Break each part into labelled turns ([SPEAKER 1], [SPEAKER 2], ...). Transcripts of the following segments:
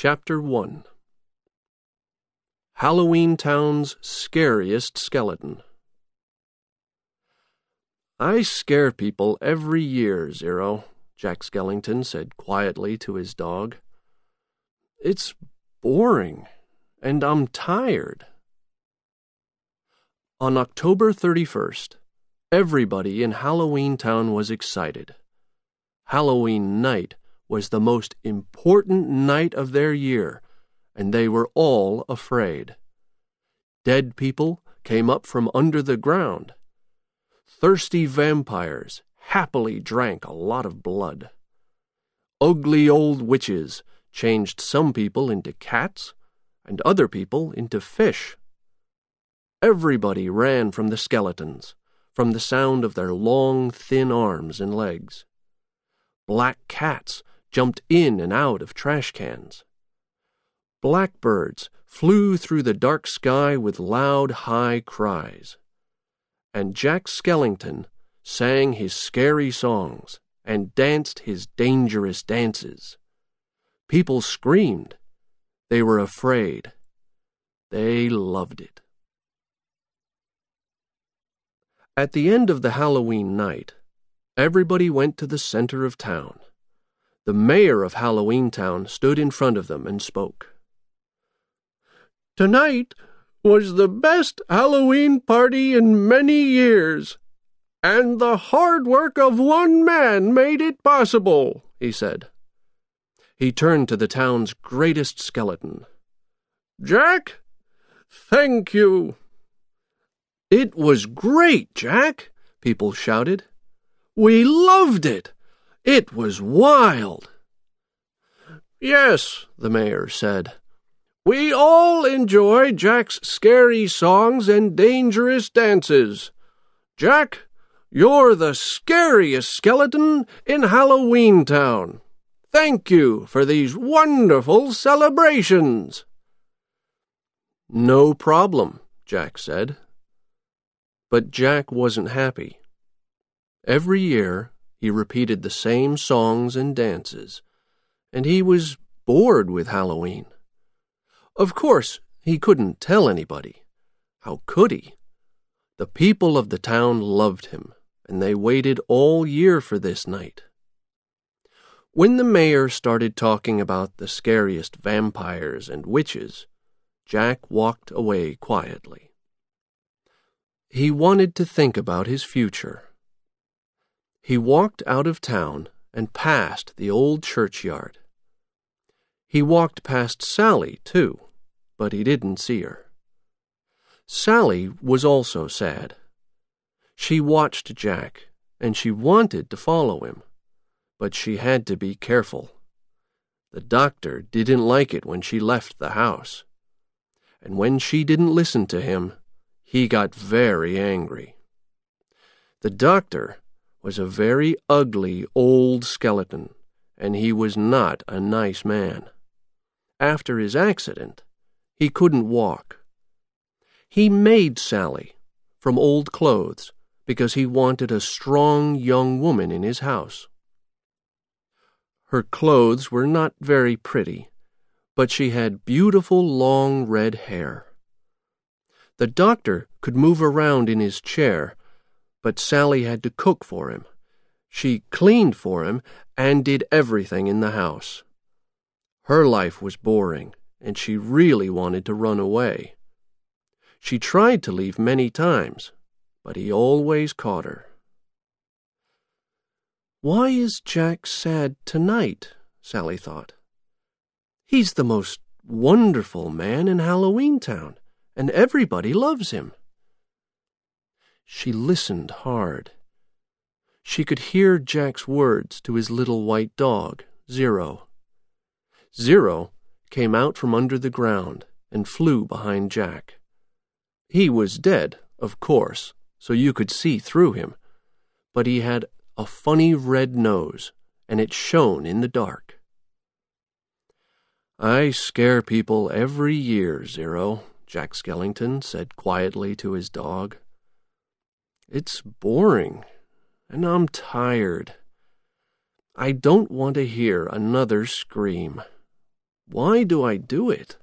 [SPEAKER 1] Chapter 1 Halloween Town's Scariest Skeleton I scare people every year, Zero, Jack Skellington said quietly to his dog. It's boring, and I'm tired. On October 31st, everybody in Halloween Town was excited. Halloween night was the most important night of their year, and they were all afraid. Dead people came up from under the ground. Thirsty vampires happily drank a lot of blood. Ugly old witches changed some people into cats and other people into fish. Everybody ran from the skeletons, from the sound of their long, thin arms and legs. Black cats jumped in and out of trash cans. Blackbirds flew through the dark sky with loud, high cries. And Jack Skellington sang his scary songs and danced his dangerous dances. People screamed. They were afraid. They loved it. At the end of the Halloween night, everybody went to the center of town. The mayor of Halloween Town stood in front of them and spoke.
[SPEAKER 2] Tonight was the best Halloween party in many years, and the hard work of one man made it possible, he said.
[SPEAKER 1] He turned to the town's greatest skeleton.
[SPEAKER 2] Jack, thank you.
[SPEAKER 1] It was great, Jack, people shouted.
[SPEAKER 2] We loved it.
[SPEAKER 1] It was wild.
[SPEAKER 2] Yes, the mayor said. We all enjoy Jack's scary songs and dangerous dances. Jack, you're the scariest skeleton in Halloween Town. Thank you for these wonderful celebrations.
[SPEAKER 1] No problem, Jack said. But Jack wasn't happy. Every year, he repeated the same songs and dances, and he was bored with Halloween. Of course, he couldn't tell anybody. How could he? The people of the town loved him, and they waited all year for this night. When the mayor started talking about the scariest vampires and witches, Jack walked away quietly. He wanted to think about his future. He walked out of town and past the old churchyard. He walked past Sally, too, but he didn't see her. Sally was also sad. She watched Jack, and she wanted to follow him, but she had to be careful. The doctor didn't like it when she left the house, and when she didn't listen to him, he got very angry. The doctor was a very ugly old skeleton, and he was not a nice man. After his accident, he couldn't walk. He made Sally from old clothes because he wanted a strong young woman in his house. Her clothes were not very pretty, but she had beautiful long red hair. The doctor could move around in his chair but Sally had to cook for him. She cleaned for him and did everything in the house. Her life was boring, and she really wanted to run away. She tried to leave many times, but he always caught her. Why is Jack sad tonight? Sally thought. He's the most wonderful man in Halloween Town, and everybody loves him. She listened hard. She could hear Jack's words to his little white dog, Zero. Zero came out from under the ground and flew behind Jack. He was dead, of course, so you could see through him, but he had a funny red nose, and it shone in the dark. I scare people every year, Zero, Jack Skellington said quietly to his dog. It's boring, and I'm tired. I don't want to hear another scream. Why do I do it?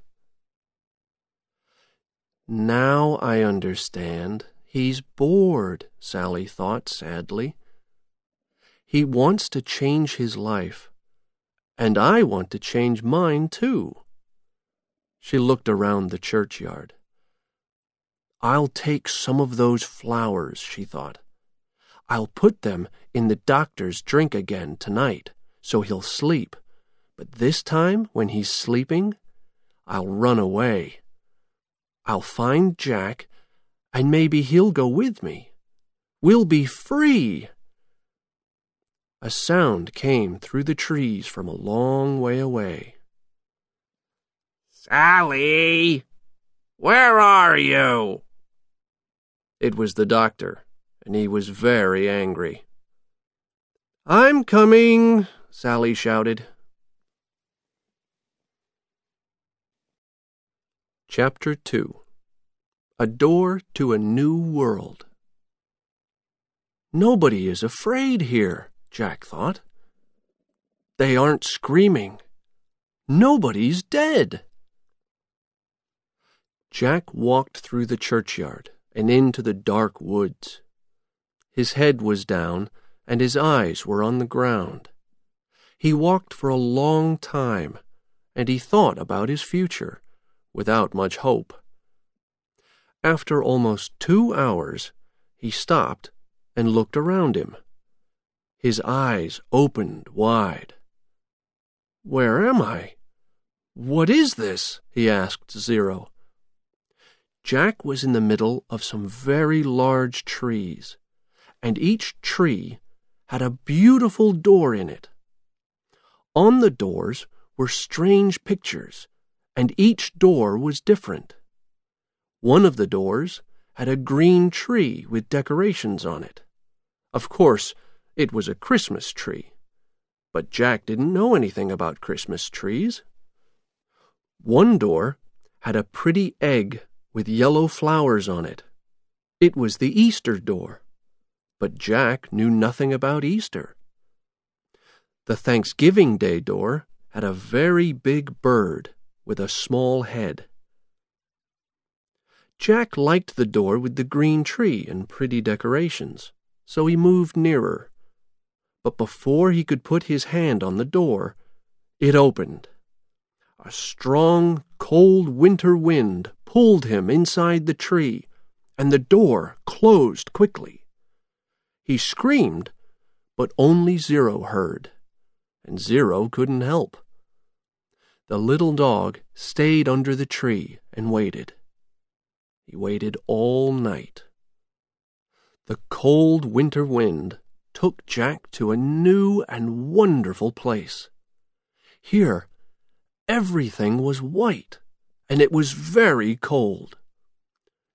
[SPEAKER 1] Now I understand. He's bored, Sally thought sadly. He wants to change his life, and I want to change mine too. She looked around the churchyard. I'll take some of those flowers, she thought. I'll put them in the doctor's drink again tonight, so he'll sleep. But this time, when he's sleeping, I'll run away. I'll find Jack, and maybe he'll go with me. We'll be free. A sound came through the trees from a long way away.
[SPEAKER 2] Sally! Where are you?
[SPEAKER 1] It was the doctor, and he was very angry. I'm coming, Sally shouted. Chapter 2 A Door to a New World Nobody is afraid here, Jack thought. They aren't screaming. Nobody's dead. Jack walked through the churchyard and into the dark woods. His head was down and his eyes were on the ground. He walked for a long time and he thought about his future without much hope. After almost two hours, he stopped and looked around him. His eyes opened wide. Where am I? What is this? he asked Zero. Jack was in the middle of some very large trees, and each tree had a beautiful door in it. On the doors were strange pictures and each door was different. One of the doors had a green tree with decorations on it. Of course, it was a Christmas tree, but Jack didn't know anything about Christmas trees. One door had a pretty egg with yellow flowers on it. It was the Easter door, but Jack knew nothing about Easter. The Thanksgiving Day door had a very big bird with a small head. Jack liked the door with the green tree and pretty decorations, so he moved nearer. But before he could put his hand on the door, it opened. A strong, cold winter wind pulled him inside the tree, and the door closed quickly. He screamed, but only Zero heard, and Zero couldn't help. The little dog stayed under the tree and waited. He waited all night. The cold winter wind took Jack to a new and wonderful place. Here, everything was white, and it was very cold.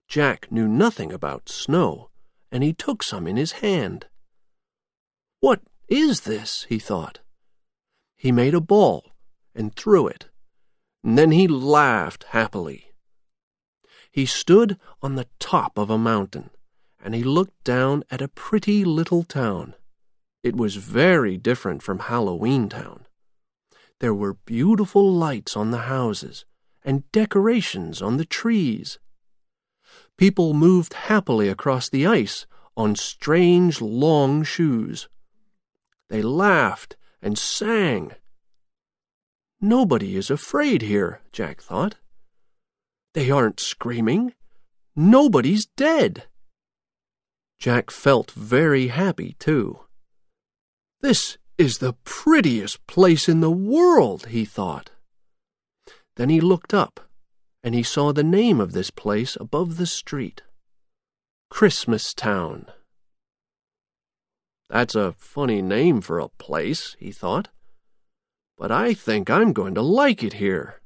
[SPEAKER 1] Jack knew nothing about snow, and he took some in his hand. What is this? he thought. He made a ball and threw it. And then he laughed happily. He stood on the top of a mountain, and he looked down at a pretty little town. It was very different from Halloween Town. There were beautiful lights on the houses and decorations on the trees. People moved happily across the ice on strange long shoes. They laughed and sang Nobody is afraid here, Jack thought. They aren't screaming. Nobody's dead. Jack felt very happy, too. This is the prettiest place in the world, he thought. Then he looked up, and he saw the name of this place above the street Christmas Town. That's a funny name for a place, he thought but I think I'm going to like it here.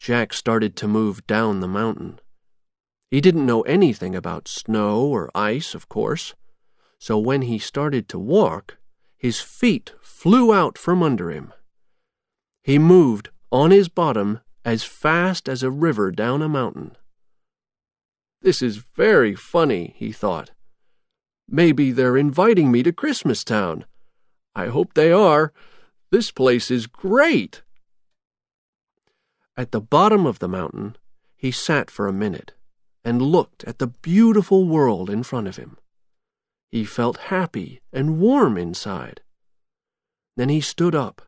[SPEAKER 1] Jack started to move down the mountain. He didn't know anything about snow or ice, of course, so when he started to walk, his feet flew out from under him. He moved on his bottom as fast as a river down a mountain. This is very funny, he thought. Maybe they're inviting me to Christmas Town. I hope they are. This place is great. At the bottom of the mountain, he sat for a minute and looked at the beautiful world in front of him. He felt happy and warm inside. Then he stood up.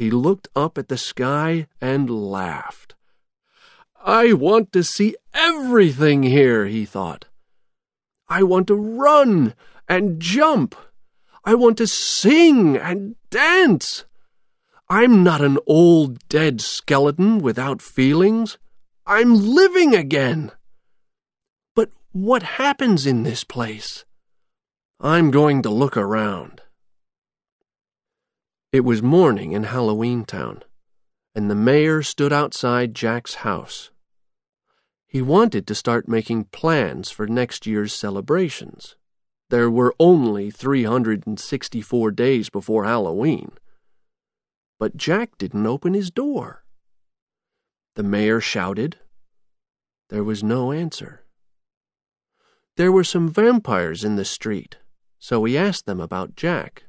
[SPEAKER 1] He looked up at the sky and laughed. I want to see everything here, he thought. I want to run and jump. I want to sing and dance. I'm not an old dead skeleton without feelings. I'm living again. But what happens in this place? I'm going to look around. It was morning in Halloween Town, and the mayor stood outside Jack's house. He wanted to start making plans for next year's celebrations. There were only 364 days before Halloween. But Jack didn't open his door. The mayor shouted. There was no answer. There were some vampires in the street, so he asked them about Jack.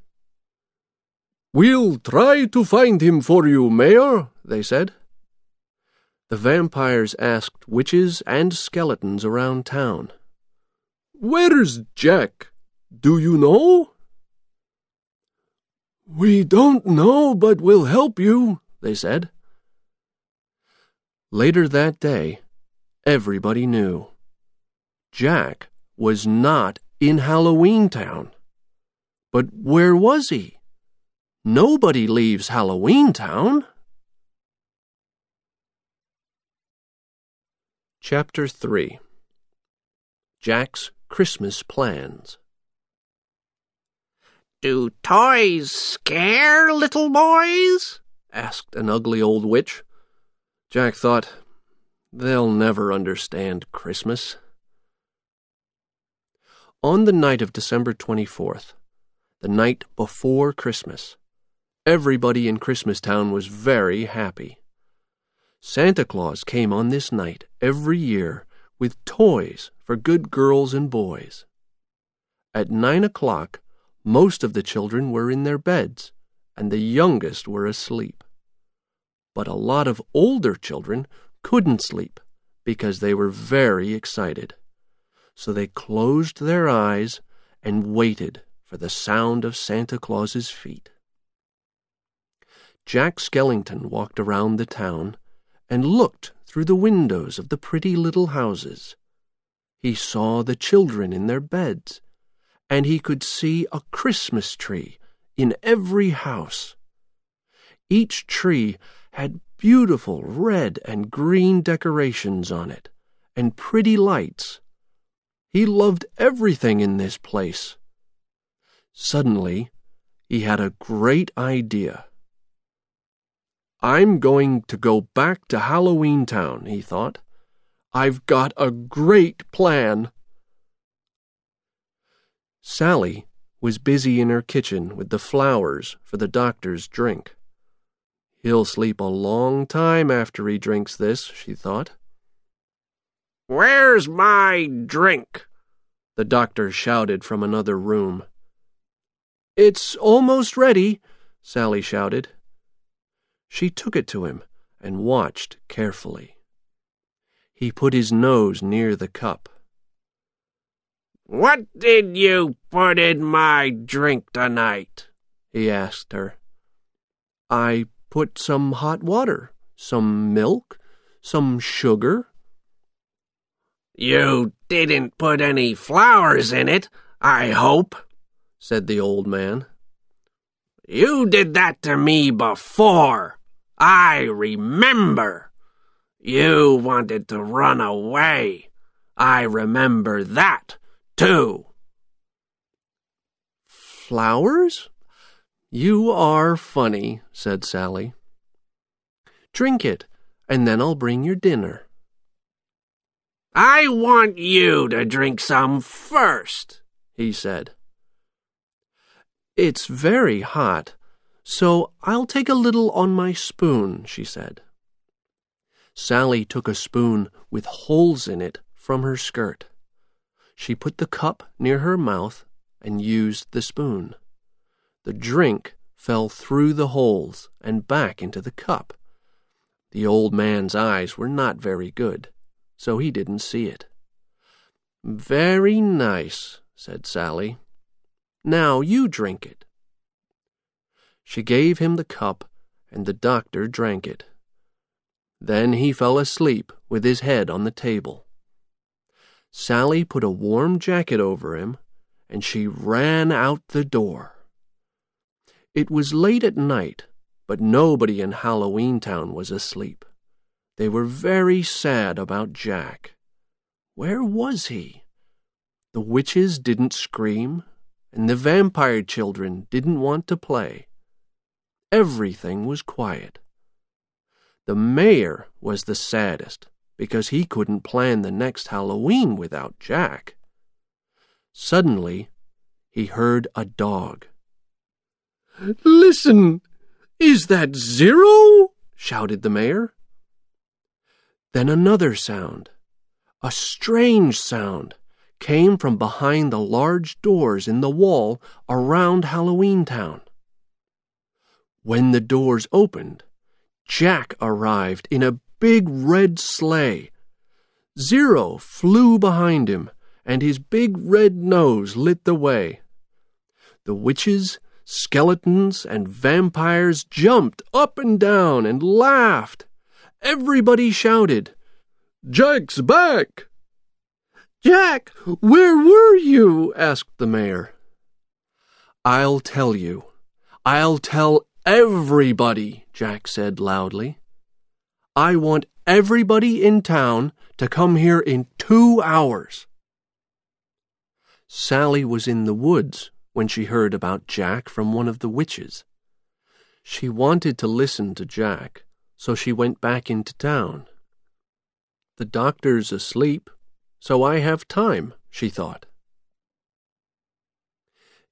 [SPEAKER 2] We'll try to find him for you, Mayor, they said.
[SPEAKER 1] The vampires asked witches and skeletons around town.
[SPEAKER 2] Where's Jack? Do you know? We don't know, but we'll help you, they said.
[SPEAKER 1] Later that day, everybody knew. Jack was not in Halloween Town. But where was he? Nobody leaves Halloween Town. Chapter 3 Jack's Christmas Plans
[SPEAKER 3] Do toys scare little boys?
[SPEAKER 1] asked an ugly old witch. Jack thought, they'll never understand Christmas. On the night of December 24th, the night before Christmas, Everybody in Christmastown was very happy. Santa Claus came on this night every year with toys for good girls and boys. At nine o'clock, most of the children were in their beds, and the youngest were asleep. But a lot of older children couldn't sleep because they were very excited. So they closed their eyes and waited for the sound of Santa Claus's feet. Jack Skellington walked around the town and looked through the windows of the pretty little houses. He saw the children in their beds, and he could see a Christmas tree in every house. Each tree had beautiful red and green decorations on it, and pretty lights. He loved everything in this place. Suddenly, he had a great idea. I'm going to go back to Halloween Town, he thought. I've got a great plan. Sally was busy in her kitchen with the flowers for the doctor's drink. He'll sleep a long time after he drinks this, she thought.
[SPEAKER 3] Where's my drink?
[SPEAKER 1] The doctor shouted from another room. It's almost ready, Sally shouted. She took it to him and watched carefully. He put his nose near the cup.
[SPEAKER 3] What did you put in my drink tonight?
[SPEAKER 1] he asked her. I put some hot water, some milk, some sugar.
[SPEAKER 3] You didn't put any flowers in it, I hope, said the old man. You did that to me before. I remember. You wanted to run away. I remember that, too.
[SPEAKER 1] Flowers? You are funny, said Sally. Drink it, and then I'll bring your dinner.
[SPEAKER 3] I want you to drink some first, he said.
[SPEAKER 1] It's very hot, so I'll take a little on my spoon, she said. Sally took a spoon with holes in it from her skirt. She put the cup near her mouth and used the spoon. The drink fell through the holes and back into the cup. The old man's eyes were not very good, so he didn't see it. Very nice, said Sally. Now you drink it. She gave him the cup, and the doctor drank it. Then he fell asleep with his head on the table. Sally put a warm jacket over him, and she ran out the door. It was late at night, but nobody in Halloween Town was asleep. They were very sad about Jack. Where was he? The witches didn't scream, and the vampire children didn't want to play. Everything was quiet. The mayor was the saddest because he couldn't plan the next Halloween without Jack. Suddenly, he heard a dog.
[SPEAKER 2] Listen! Is that Zero? shouted the mayor.
[SPEAKER 1] Then another sound, a strange sound, came from behind the large doors in the wall around Halloween Town. When the doors opened, Jack arrived in a big red sleigh. Zero flew behind him, and his big red nose lit the way. The witches, skeletons, and vampires jumped up and down and laughed. Everybody shouted,
[SPEAKER 2] Jack's back!
[SPEAKER 1] Jack, where were you? asked the mayor. I'll tell you. I'll tell everybody, Jack said loudly. I want everybody in town to come here in two hours. Sally was in the woods when she heard about Jack from one of the witches. She wanted to listen to Jack, so she went back into town. The doctor's asleep, so I have time, she thought.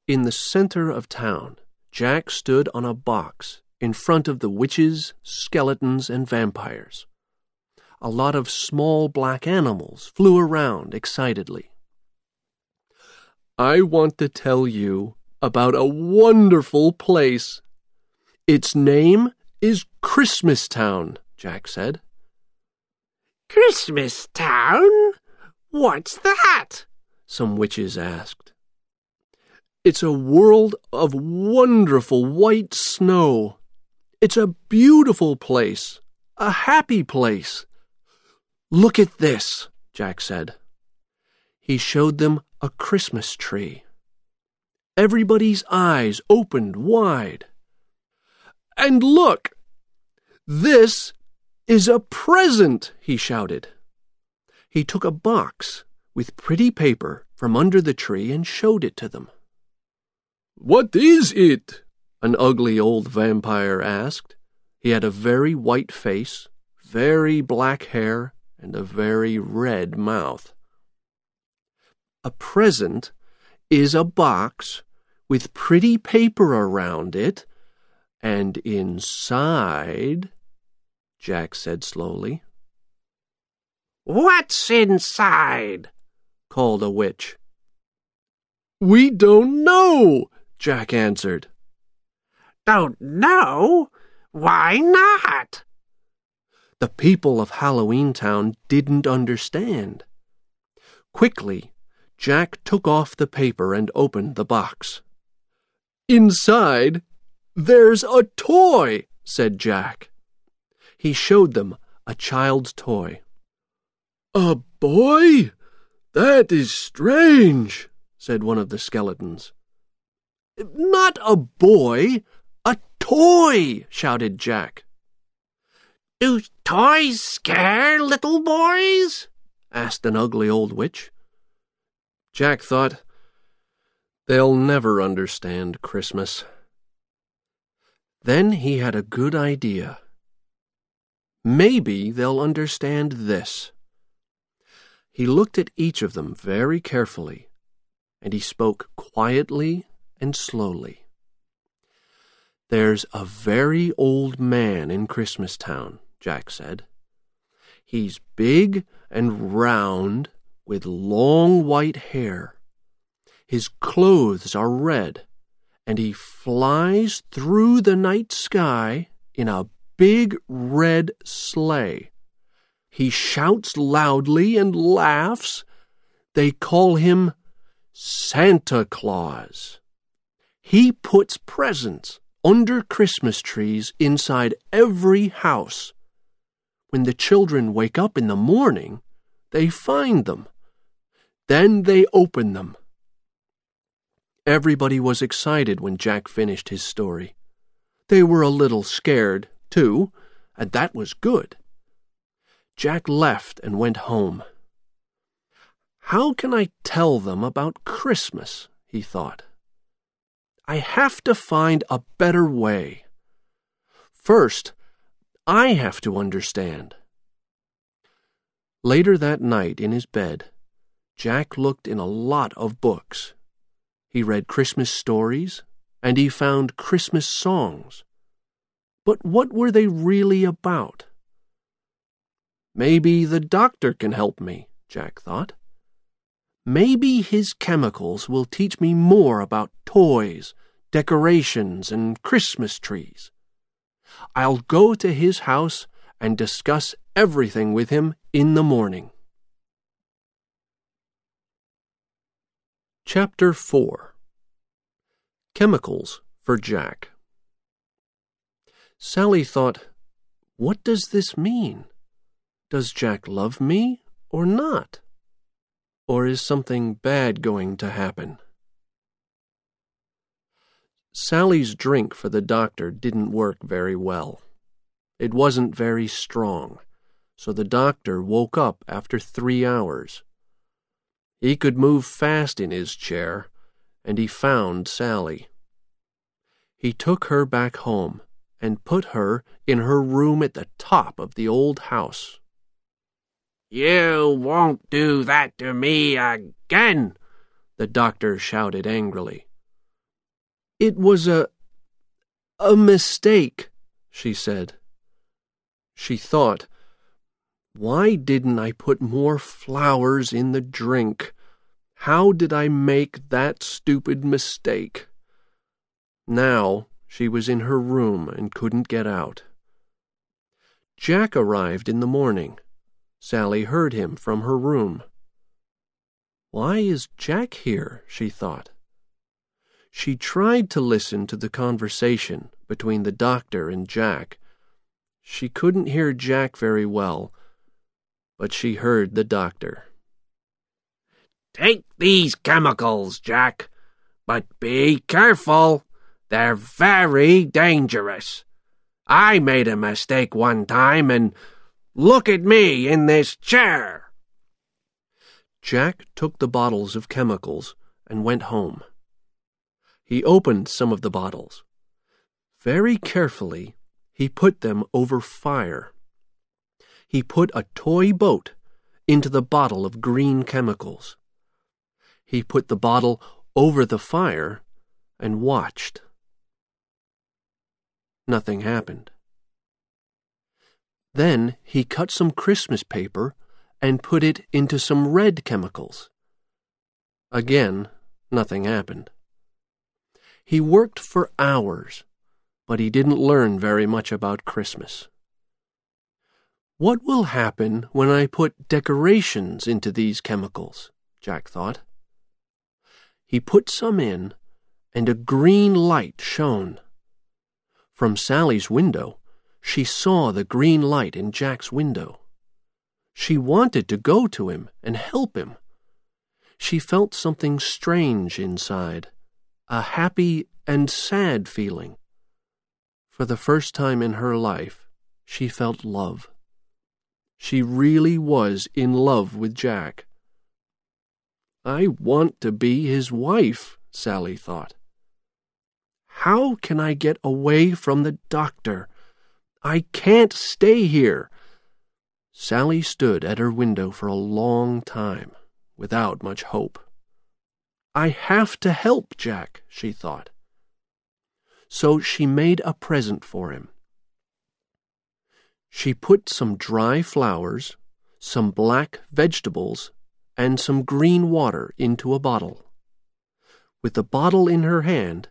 [SPEAKER 1] In the center of town, Jack stood on a box in front of the witches, skeletons, and vampires. A lot of small black animals flew around excitedly. I want to tell you about a wonderful place. Its name is Christmas Town, Jack said.
[SPEAKER 3] Christmas Town? What's that?
[SPEAKER 1] Some witches asked. It's a world of wonderful white snow. It's a beautiful place, a happy place. Look at this, Jack said. He showed them a Christmas tree. Everybody's eyes opened wide. And look! This is a present, he shouted. He took a box with pretty paper from under the tree and showed it to them.
[SPEAKER 2] What is it?
[SPEAKER 1] An ugly old vampire asked. He had a very white face, very black hair, and a very red mouth. A present is a box with pretty paper around it, and inside, Jack said slowly,
[SPEAKER 3] What's inside?
[SPEAKER 1] called a witch.
[SPEAKER 2] We don't know, Jack answered.
[SPEAKER 3] Don't know? Why not?
[SPEAKER 1] The people of Halloween Town didn't understand. Quickly, Jack took off the paper and opened the box.
[SPEAKER 2] Inside, there's a toy, said Jack.
[SPEAKER 1] He showed them a child's toy.
[SPEAKER 2] A boy? That is strange, said one of the skeletons.
[SPEAKER 1] Not a boy, a toy, shouted Jack.
[SPEAKER 3] Do toys scare little boys?
[SPEAKER 1] asked an ugly old witch. Jack thought, they'll never understand Christmas. Then he had a good idea. Maybe they'll understand this. He looked at each of them very carefully, and he spoke quietly and slowly. There's a very old man in Christmas Town, Jack said. He's big and round with long white hair. His clothes are red, and he flies through the night sky in a big red sleigh. He shouts loudly and laughs. They call him Santa Claus. He puts presents under Christmas trees inside every house. When the children wake up in the morning, they find them. Then they open them. Everybody was excited when Jack finished his story. They were a little scared, too, and that was good. Jack left and went home. How can I tell them about Christmas? he thought. I have to find a better way. First, I have to understand. Later that night in his bed, Jack looked in a lot of books. He read Christmas stories, and he found Christmas songs. But what were they really about? Maybe the doctor can help me, Jack thought. Maybe his chemicals will teach me more about toys, decorations, and Christmas trees. I'll go to his house and discuss everything with him in the morning. Chapter 4 Chemicals for Jack Sally thought, What does this mean? Does Jack love me or not? Or is something bad going to happen? Sally's drink for the doctor didn't work very well. It wasn't very strong, so the doctor woke up after three hours. He could move fast in his chair, and he found Sally. He took her back home and put her in her room at the top of the old house.
[SPEAKER 3] You won't do that to me again, the doctor shouted angrily.
[SPEAKER 1] It was a. a mistake, she said. She thought, why didn't I put more flowers in the drink? How did I make that stupid mistake? Now she was in her room and couldn't get out. Jack arrived in the morning. Sally heard him from her room. Why is Jack here? she thought. She tried to listen to the conversation between the doctor and Jack. She couldn't hear Jack very well, but she heard the doctor.
[SPEAKER 3] Take these chemicals, Jack, but be careful. They're very dangerous. I made a mistake one time, and look at me in this chair.
[SPEAKER 1] Jack took the bottles of chemicals and went home. He opened some of the bottles. Very carefully, he put them over fire. He put a toy boat into the bottle of green chemicals. He put the bottle over the fire and watched. Nothing happened. Then he cut some Christmas paper and put it into some red chemicals. Again, nothing happened. He worked for hours, but he didn't learn very much about Christmas. What will happen when I put decorations into these chemicals? Jack thought. He put some in, and a green light shone. From Sally's window, she saw the green light in Jack's window. She wanted to go to him and help him. She felt something strange inside a happy and sad feeling. For the first time in her life, she felt love. She really was in love with Jack. I want to be his wife, Sally thought. How can I get away from the doctor? I can't stay here. Sally stood at her window for a long time, without much hope. I have to help Jack, she thought. So she made a present for him. She put some dry flowers, some black vegetables, and some green water into a bottle. With the bottle in her hand,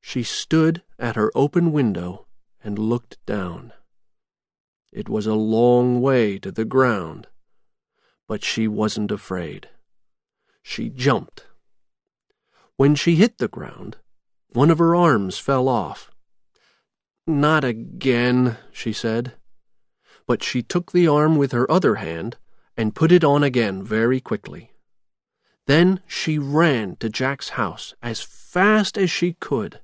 [SPEAKER 1] she stood at her open window and looked down. It was a long way to the ground, but she wasn't afraid. She jumped. When she hit the ground, one of her arms fell off. Not again, she said. But she took the arm with her other hand and put it on again very quickly. Then she ran to Jack's house as fast as she could.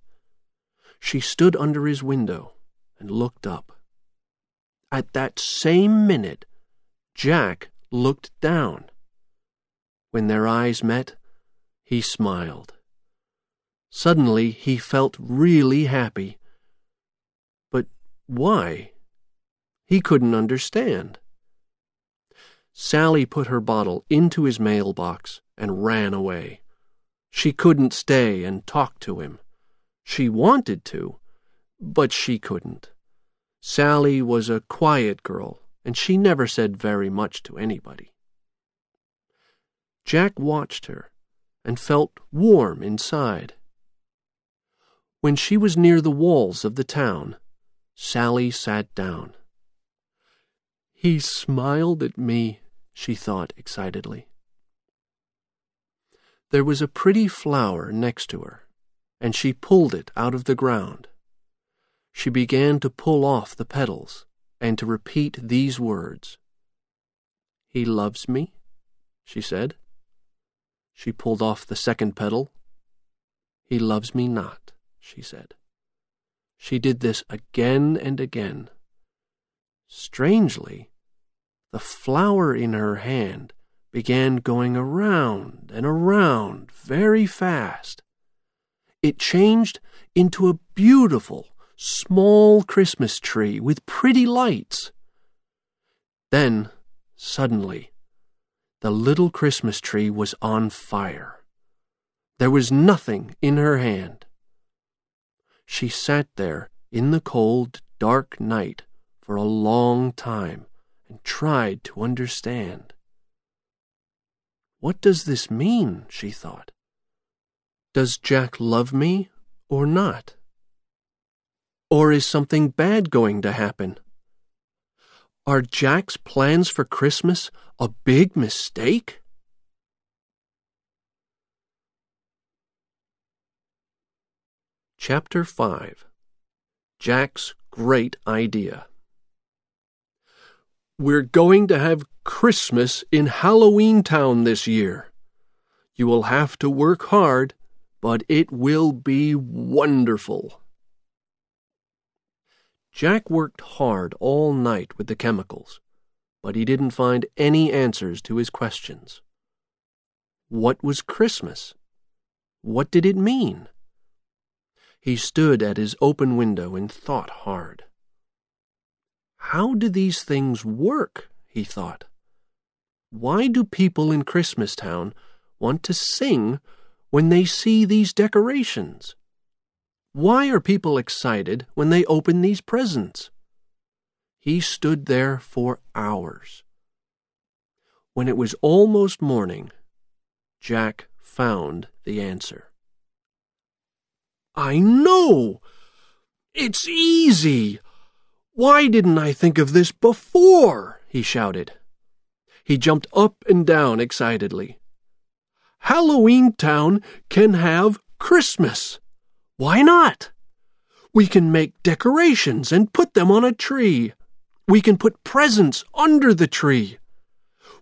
[SPEAKER 1] She stood under his window and looked up. At that same minute, Jack looked down. When their eyes met, he smiled. Suddenly he felt really happy. But why? He couldn't understand. Sally put her bottle into his mailbox and ran away. She couldn't stay and talk to him. She wanted to, but she couldn't. Sally was a quiet girl, and she never said very much to anybody. Jack watched her and felt warm inside. When she was near the walls of the town, Sally sat down. He smiled at me, she thought excitedly. There was a pretty flower next to her, and she pulled it out of the ground. She began to pull off the petals and to repeat these words. He loves me, she said. She pulled off the second petal. He loves me not, she said. She did this again and again. Strangely, the flower in her hand began going around and around very fast. It changed into a beautiful, small Christmas tree with pretty lights. Then, suddenly, the little Christmas tree was on fire. There was nothing in her hand. She sat there in the cold, dark night for a long time and tried to understand. What does this mean? she thought. Does Jack love me or not? Or is something bad going to happen? Are Jack's plans for Christmas a big mistake? Chapter 5 Jack's Great Idea we're going to have Christmas in Halloween Town this year. You will have to work hard, but it will be wonderful. Jack worked hard all night with the chemicals, but he didn't find any answers to his questions. What was Christmas? What did it mean? He stood at his open window and thought hard. How do these things work? he thought. Why do people in Christmastown want to sing when they see these decorations? Why are people excited when they open these presents? He stood there for hours. When it was almost morning, Jack found the answer. I know! It's easy! Why didn't I think of this before? he shouted. He jumped up and down excitedly. Halloween Town can have Christmas. Why not? We can make decorations and put them on a tree. We can put presents under the tree.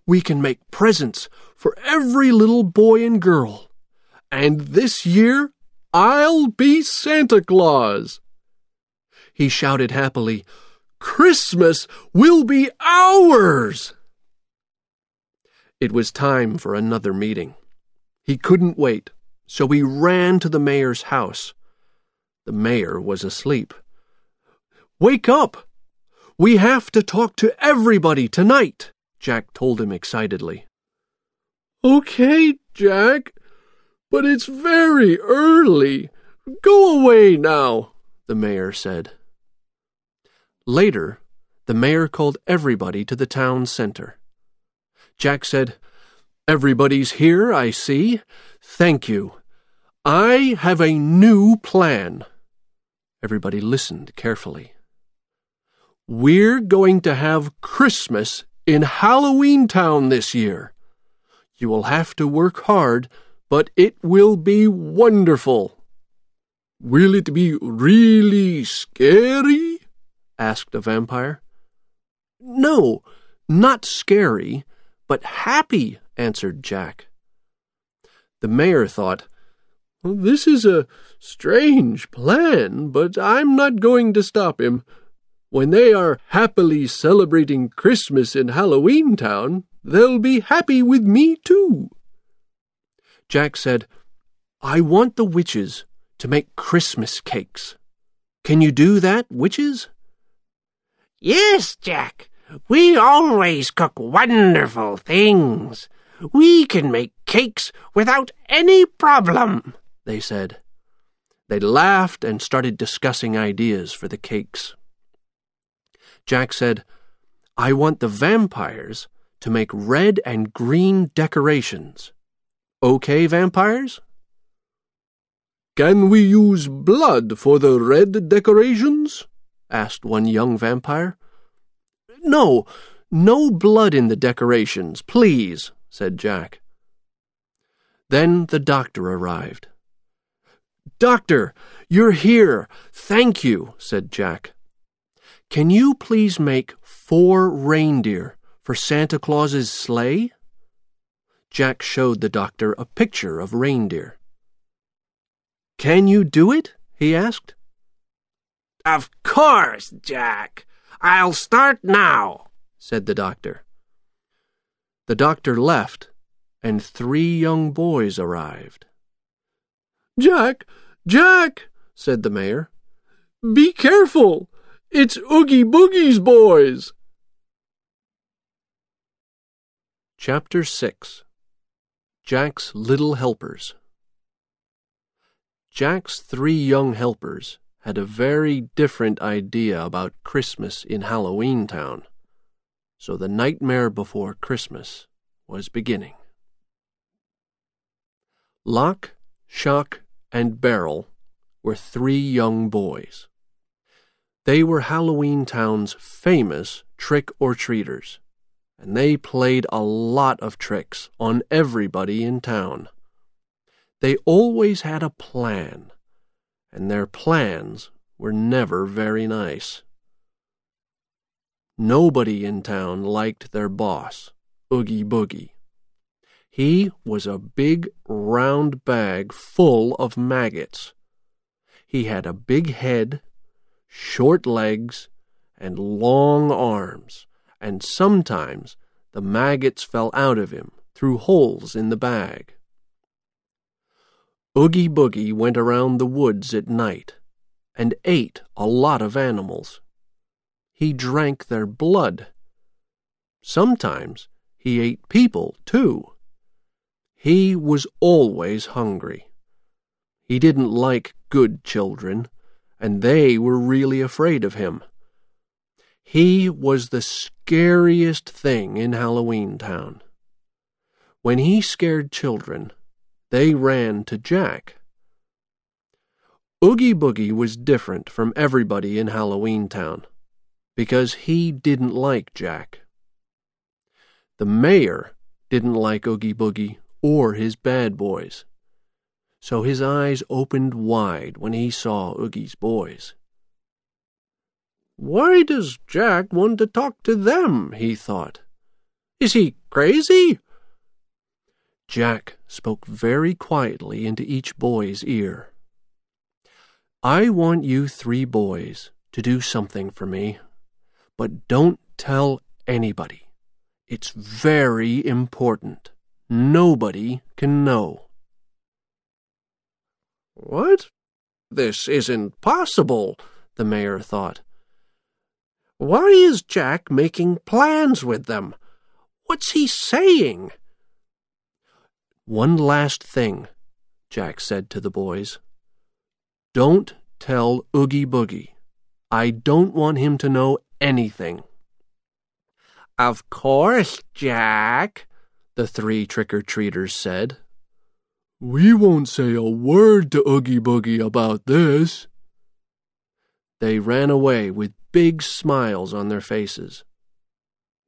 [SPEAKER 1] We can make presents for every little boy and girl. And this year, I'll be Santa Claus. He shouted happily, Christmas will be ours! It was time for another meeting. He couldn't wait, so he ran to the mayor's house. The mayor was asleep. Wake up! We have to talk to everybody tonight, Jack told him excitedly. Okay, Jack, but it's very early. Go away now, the mayor said. Later, the mayor called everybody to the town center. Jack said, Everybody's here, I see. Thank you. I have a new plan. Everybody listened carefully. We're going to have Christmas in Halloween Town this year. You will have to work hard, but it will be wonderful.
[SPEAKER 2] Will it be really scary?
[SPEAKER 1] asked the vampire. No, not scary, but happy, answered Jack. The mayor thought,
[SPEAKER 2] well, This is a strange plan, but I'm not going to stop him. When they are happily celebrating Christmas in Halloween Town, they'll be happy with me too.
[SPEAKER 1] Jack said, I want the witches to make Christmas cakes. Can you do that, witches?
[SPEAKER 3] Yes, Jack. We always cook wonderful things. We can make cakes without any problem, they said.
[SPEAKER 1] They laughed and started discussing ideas for the cakes. Jack said, I want the vampires to make red and green decorations. Okay, vampires?
[SPEAKER 2] Can we use blood for the red decorations?
[SPEAKER 1] asked one young vampire. No, no blood in the decorations, please, said Jack. Then the doctor arrived. Doctor, you're here. Thank you, said Jack. Can you please make four reindeer for Santa Claus's sleigh? Jack showed the doctor a picture of reindeer. Can you do it? he asked.
[SPEAKER 3] Of course, Jack. I'll start now, said the doctor.
[SPEAKER 1] The doctor left, and three young boys arrived.
[SPEAKER 2] Jack, Jack, said the mayor. Be careful. It's Oogie Boogie's boys.
[SPEAKER 1] Chapter 6 Jack's Little Helpers Jack's three young helpers had a very different idea about Christmas in Halloween Town, so the nightmare before Christmas was beginning. Lock, Shock, and Barrel were three young boys. They were Halloween Town's famous trick or treaters, and they played a lot of tricks on everybody in town. They always had a plan, and their plans were never very nice. Nobody in town liked their boss, Oogie Boogie. He was a big round bag full of maggots. He had a big head, short legs, and long arms, and sometimes the maggots fell out of him through holes in the bag. Oogie Boogie went around the woods at night and ate a lot of animals. He drank their blood. Sometimes he ate people, too. He was always hungry. He didn't like good children, and they were really afraid of him. He was the scariest thing in Halloween Town. When he scared children, they ran to Jack. Oogie Boogie was different from everybody in Halloween Town because he didn't like Jack. The mayor didn't like Oogie Boogie or his bad boys, so his eyes opened wide when he saw Oogie's boys.
[SPEAKER 2] Why does Jack want to talk to them? he thought. Is he crazy?
[SPEAKER 1] Jack spoke very quietly into each boy's ear. I want you three boys to do something for me, but don't tell anybody. It's very important. Nobody can know.
[SPEAKER 2] What? This isn't possible, the mayor thought. Why is Jack making plans with them? What's he saying?
[SPEAKER 1] One last thing, Jack said to the boys. Don't tell Oogie Boogie. I don't want him to know anything.
[SPEAKER 3] Of course, Jack,
[SPEAKER 1] the three trick-or-treaters said.
[SPEAKER 2] We won't say a word to Oogie Boogie about this.
[SPEAKER 1] They ran away with big smiles on their faces.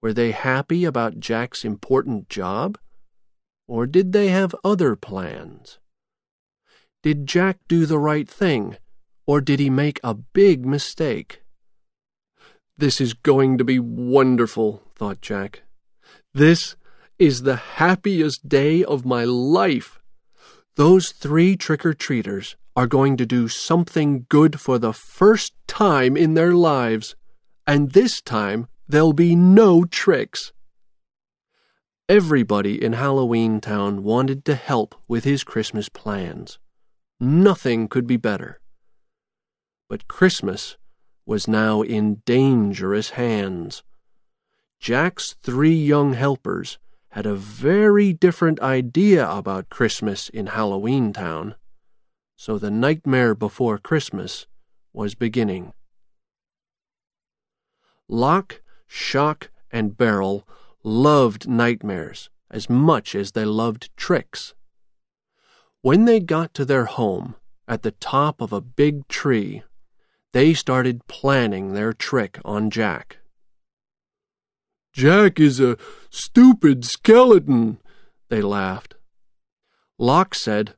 [SPEAKER 1] Were they happy about Jack's important job? Or did they have other plans? Did Jack do the right thing, or did he make a big mistake? This is going to be wonderful, thought Jack. This is the happiest day of my life. Those three trick or treaters are going to do something good for the first time in their lives, and this time there'll be no tricks. Everybody in Halloween Town wanted to help with his Christmas plans. Nothing could be better. But Christmas was now in dangerous hands. Jack's three young helpers had a very different idea about Christmas in Halloween Town, so the nightmare before Christmas was beginning. Lock, Shock, and Barrel loved nightmares as much as they loved tricks. When they got to their home at the top of a big tree, they started planning their trick on Jack.
[SPEAKER 2] Jack is a stupid skeleton, they laughed.
[SPEAKER 1] Lock said,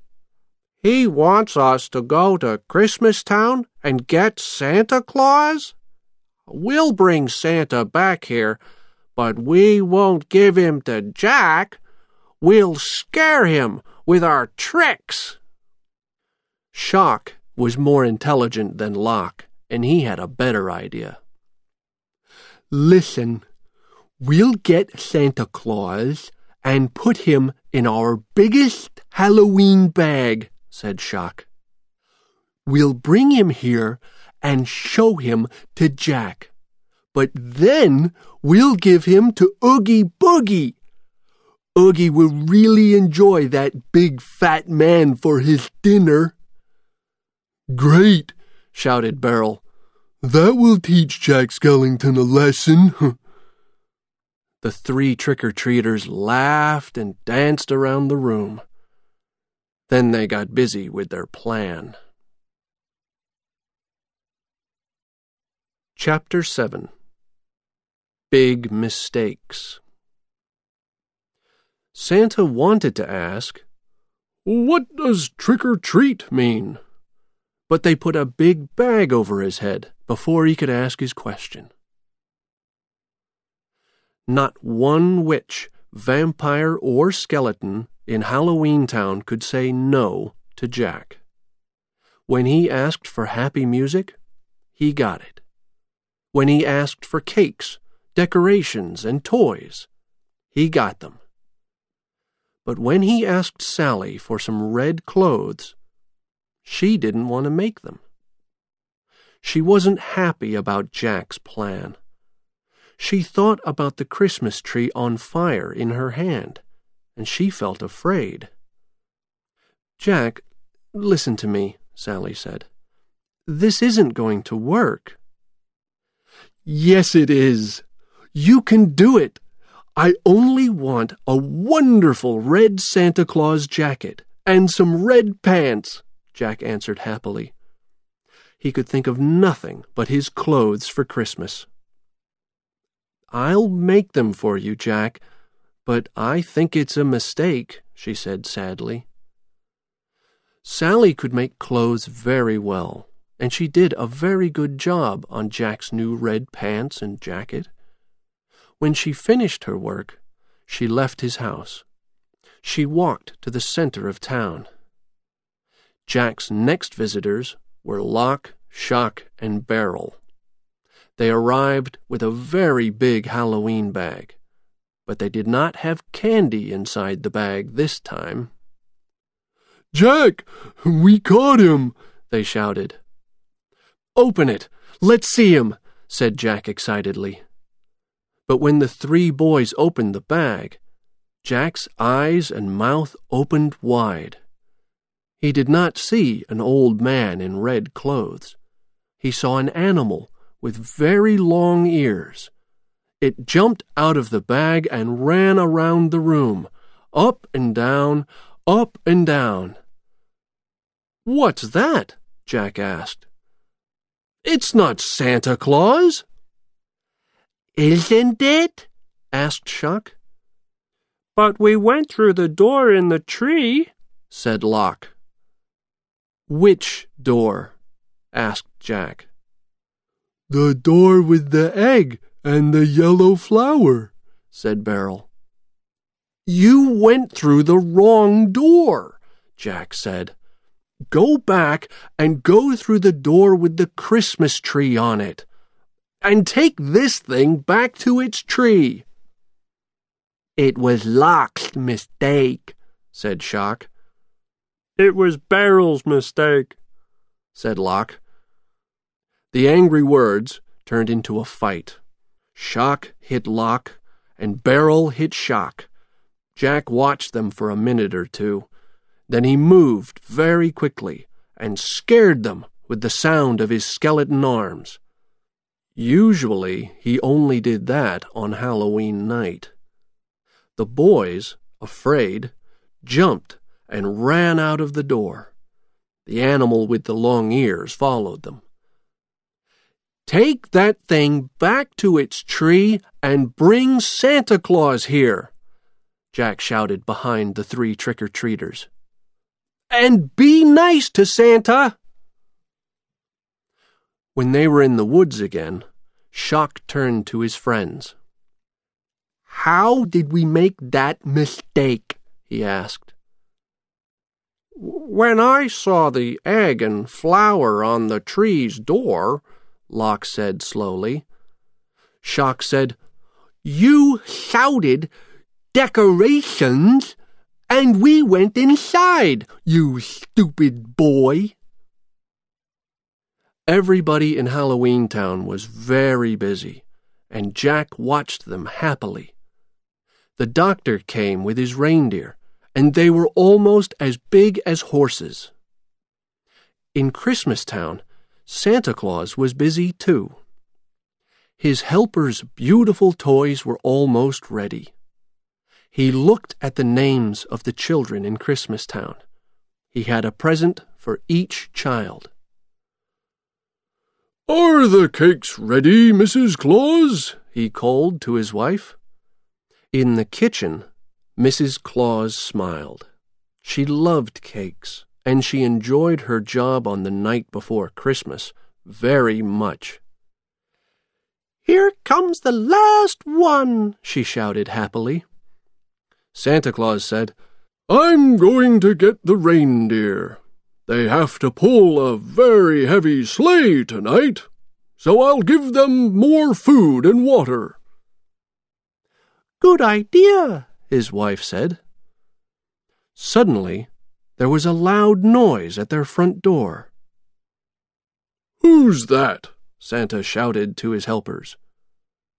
[SPEAKER 3] He wants us to go to Christmas Town and get Santa Claus? We'll bring Santa back here, but we won't give him to Jack. We'll scare him with our tricks.
[SPEAKER 1] Shock was more intelligent than Lock, and he had a better idea.
[SPEAKER 2] Listen, we'll get Santa Claus and put him in our biggest Halloween bag, said Shock. We'll bring him here and show him to Jack. But then we'll give him to Oogie Boogie. Oogie will really enjoy that big fat man for his dinner. Great, shouted Barrel. That will teach Jack Skellington a lesson.
[SPEAKER 1] the three trick or treaters laughed and danced around the room. Then they got busy with their plan. Chapter 7 Big Mistakes Santa wanted to ask, What does trick or treat mean? But they put a big bag over his head before he could ask his question. Not one witch, vampire, or skeleton in Halloween Town could say no to Jack. When he asked for happy music, he got it. When he asked for cakes, decorations, and toys, he got them. But when he asked Sally for some red clothes, she didn't want to make them. She wasn't happy about Jack's plan. She thought about the Christmas tree on fire in her hand, and she felt afraid. Jack, listen to me, Sally said. This isn't going to work.
[SPEAKER 2] Yes, it is. You can do it. I only want a wonderful red Santa Claus jacket and some red pants, Jack answered happily.
[SPEAKER 1] He could think of nothing but his clothes for Christmas. I'll make them for you, Jack, but I think it's a mistake, she said sadly. Sally could make clothes very well, and she did a very good job on Jack's new red pants and jacket. When she finished her work, she left his house. She walked to the center of town. Jack's next visitors were Lock, Shock, and Barrel. They arrived with a very big Halloween bag, but they did not have candy inside the bag this time.
[SPEAKER 2] Jack, we caught him, they shouted.
[SPEAKER 1] Open it! Let's see him, said Jack excitedly. But when the three boys opened the bag, Jack's eyes and mouth opened wide. He did not see an old man in red clothes. He saw an animal with very long ears. It jumped out of the bag and ran around the room, up and down, up and down. What's that? Jack asked. It's not Santa Claus.
[SPEAKER 2] Isn't it? asked Shock.
[SPEAKER 3] But we went through the door in the tree,
[SPEAKER 1] said Lock. Which door? asked Jack.
[SPEAKER 2] The door with the egg and the yellow flower, said Barrel.
[SPEAKER 1] You went through the wrong door, Jack said. Go back and go through the door with the Christmas tree on it. And take this thing back to its tree.
[SPEAKER 2] It was Lock's mistake, said Shock.
[SPEAKER 3] It was Barrel's mistake,
[SPEAKER 1] said Lock. The angry words turned into a fight. Shock hit Lock, and barrel hit Shock. Jack watched them for a minute or two. Then he moved very quickly and scared them with the sound of his skeleton arms. Usually he only did that on Halloween night. The boys, afraid, jumped and ran out of the door. The animal with the long ears followed them. Take that thing back to its tree and bring Santa Claus here, Jack shouted behind the three trick or treaters. And be nice to Santa. When they were in the woods again, Shock turned to his friends.
[SPEAKER 2] How did we make that mistake? he asked.
[SPEAKER 1] When I saw the egg and flower on the tree's door, Lock said slowly. Shock said,
[SPEAKER 2] You shouted decorations, and we went inside, you stupid boy.
[SPEAKER 1] Everybody in Halloween Town was very busy, and Jack watched them happily. The doctor came with his reindeer, and they were almost as big as horses. In Christmas Town, Santa Claus was busy too. His helpers' beautiful toys were almost ready. He looked at the names of the children in Christmas Town. He had a present for each child.
[SPEAKER 2] Are the cakes ready, Mrs. Claus? he called to his wife.
[SPEAKER 1] In the kitchen, Mrs. Claus smiled. She loved cakes, and she enjoyed her job on the night before Christmas very much.
[SPEAKER 3] Here comes the last one, she shouted happily.
[SPEAKER 1] Santa Claus said,
[SPEAKER 2] I'm going to get the reindeer. They have to pull a very heavy sleigh tonight, so I'll give them more food and water.
[SPEAKER 3] Good idea, his wife said.
[SPEAKER 1] Suddenly, there was a loud noise at their front door.
[SPEAKER 2] Who's that?
[SPEAKER 1] Santa shouted to his helpers.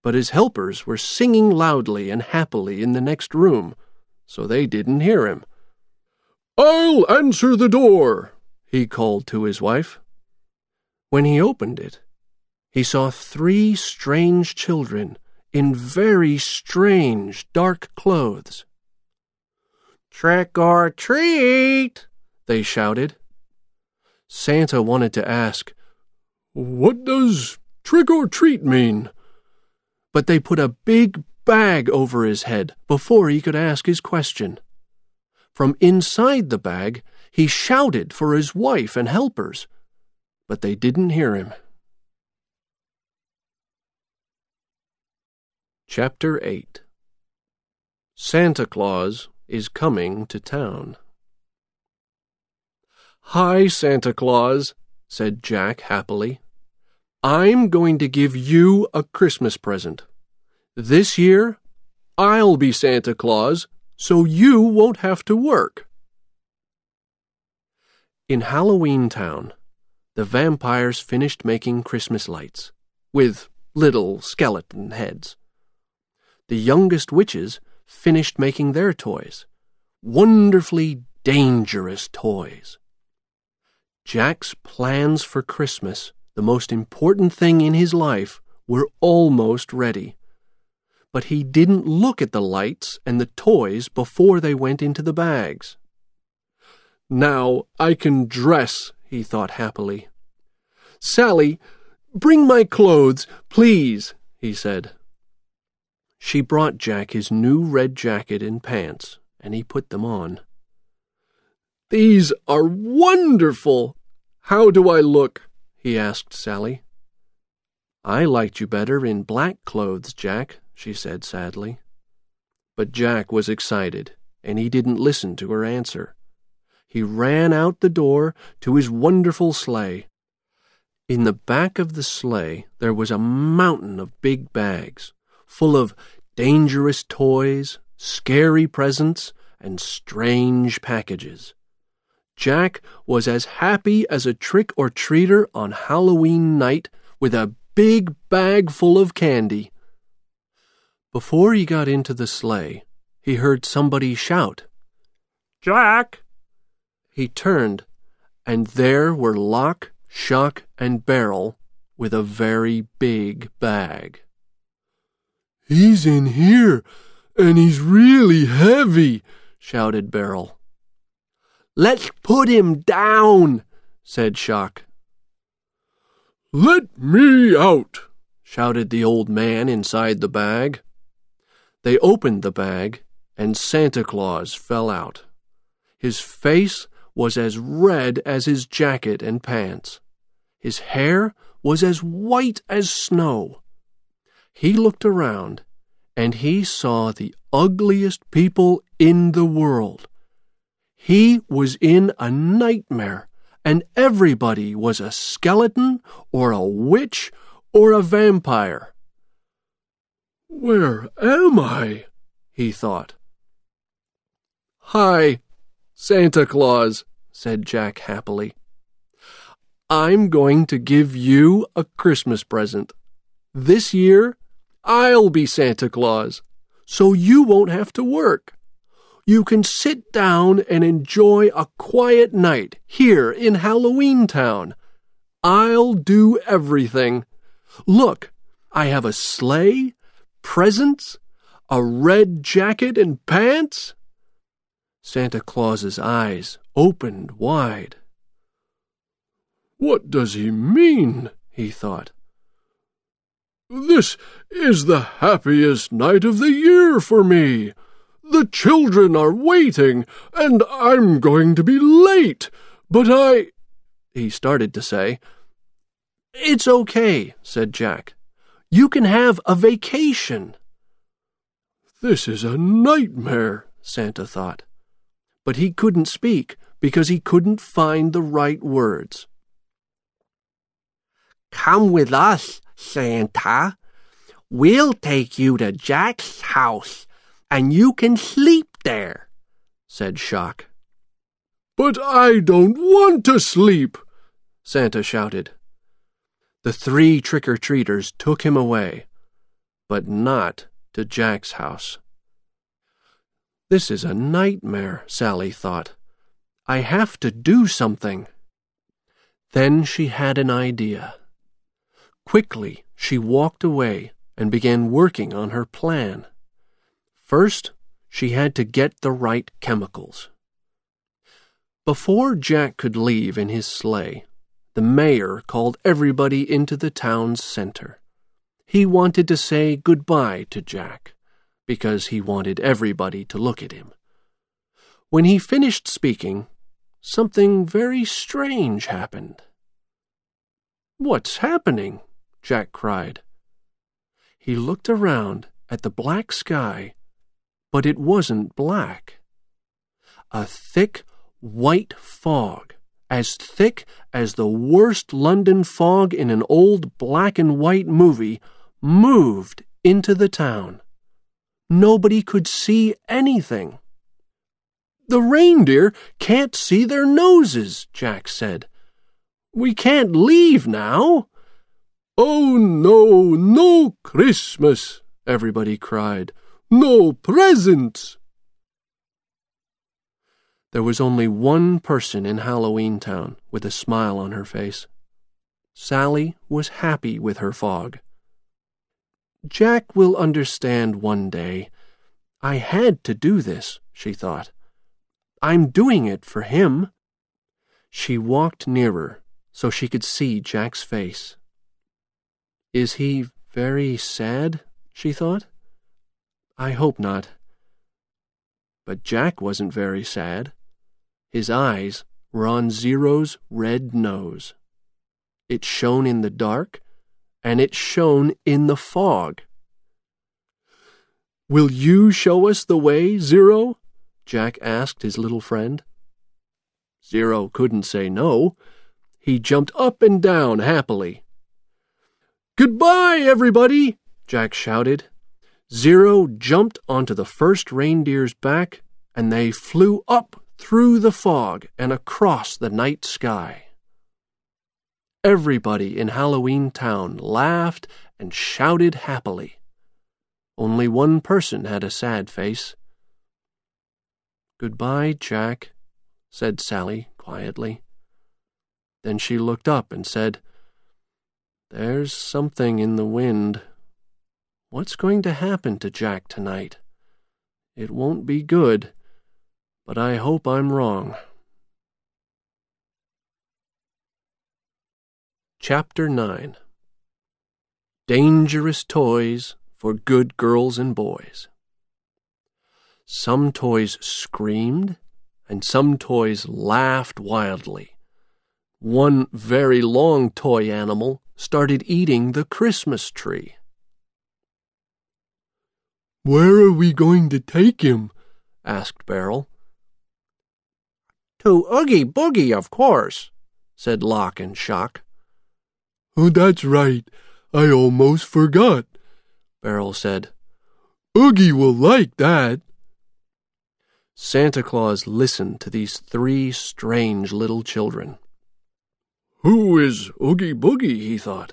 [SPEAKER 1] But his helpers were singing loudly and happily in the next room, so they didn't hear him.
[SPEAKER 2] I'll answer the door,
[SPEAKER 1] he called to his wife. When he opened it, he saw three strange children in very strange dark clothes.
[SPEAKER 3] Trick or treat,
[SPEAKER 1] they shouted. Santa wanted to ask,
[SPEAKER 2] What does trick or treat mean?
[SPEAKER 1] But they put a big bag over his head before he could ask his question. From inside the bag, he shouted for his wife and helpers, but they didn't hear him. Chapter 8 Santa Claus is coming to town. Hi, Santa Claus, said Jack happily. I'm going to give you a Christmas present. This year, I'll be Santa Claus, so you won't have to work. In Halloween Town, the vampires finished making Christmas lights, with little skeleton heads. The youngest witches finished making their toys, wonderfully dangerous toys. Jack's plans for Christmas, the most important thing in his life, were almost ready but he didn't look at the lights and the toys before they went into the bags. Now I can dress, he thought happily. Sally,
[SPEAKER 2] Bring my clothes, please, he said. She brought Jack his new red jacket and pants, and he put them on. These are wonderful! How do I look? he asked Sally. I liked you better in black clothes, Jack, she said sadly. But Jack was excited, and he didn't listen to her answer. He ran out the door to his wonderful sleigh. In the back of the sleigh there was a mountain of big bags, full of dangerous toys, scary presents, and strange packages. Jack was as happy as a trick or treater on Halloween night with a big bag full of candy. Before he got into the sleigh, he heard somebody shout,
[SPEAKER 3] Jack!
[SPEAKER 2] He turned, and there were Lock, Shock, and Barrel with a very big bag. He's in here, and he's really heavy, shouted Barrel. Let's put him down, said Shock. Let me out, shouted the old man inside the bag. They opened the bag, and Santa Claus fell out. His face was as red as his jacket and pants. His hair was as white as snow. He looked around, and he saw the ugliest people in the world. He was in a nightmare, and everybody was a skeleton or a witch or a vampire. Where am I? he thought. Hi, Santa Claus, said Jack happily. I'm going to give you a Christmas present. This year, I'll be Santa Claus, so you won't have to work. You can sit down and enjoy a quiet night here in Halloween Town. I'll do everything. Look, I have a sleigh, presents, a red jacket and pants. Santa Claus's eyes opened wide. What does he mean? he thought. This is the happiest night of the year for me. The children are waiting, and I'm going to be late. But I. He started to say. It's okay, said Jack. You can have a vacation. This is a nightmare, Santa thought. But he couldn't speak because he couldn't find the right words.
[SPEAKER 3] Come with us, Santa. We'll take you to Jack's house, and you can sleep there, said Shock.
[SPEAKER 2] But I don't want to sleep, Santa shouted. The three trick or treaters took him away, but not to Jack's house. This is a nightmare, Sally thought. I have to do something. Then she had an idea. Quickly, she walked away and began working on her plan. First, she had to get the right chemicals. Before Jack could leave in his sleigh, the mayor called everybody into the town's center. He wanted to say goodbye to Jack, because he wanted everybody to look at him. When he finished speaking, something very strange happened. What's happening? Jack cried. He looked around at the black sky, but it wasn't black. A thick, white fog, as thick as the worst London fog in an old black and white movie, moved into the town. Nobody could see anything. The reindeer can't see their noses, Jack said. We can't leave now. Oh, no, no Christmas, everybody cried. No presents. There was only one person in Halloween Town with a smile on her face. Sally was happy with her fog. Jack will understand one day. I had to do this, she thought. I'm doing it for him. She walked nearer so she could see Jack's face.
[SPEAKER 1] Is he very sad? she thought. I hope not. But Jack wasn't very sad. His eyes were on Zero's red nose. It shone in the dark, and it shone in the fog. Will you show us the way, Zero? Jack asked his little friend. Zero couldn't say no. He jumped up and down happily. Goodbye, everybody! Jack shouted. Zero jumped onto the first reindeer's back, and they flew up through the fog and across the night sky. Everybody in Halloween Town laughed and shouted happily. Only one person had a sad face. Goodbye, Jack, said Sally quietly. Then she looked up and said, There's something in the wind. What's going to happen to Jack tonight? It won't be good, but I hope I'm wrong. Chapter 9 Dangerous Toys for Good Girls and Boys. Some toys screamed, and some toys laughed wildly. One very long toy animal started eating the Christmas tree. Where are we going to take him? asked Barrel.
[SPEAKER 3] To Oogie Boogie, of course, said Lock in shock.
[SPEAKER 2] Oh, that's right. I almost forgot, Barrel said. Oogie will like that. Santa Claus listened to these three strange little children. Who is Oogie Boogie? he thought.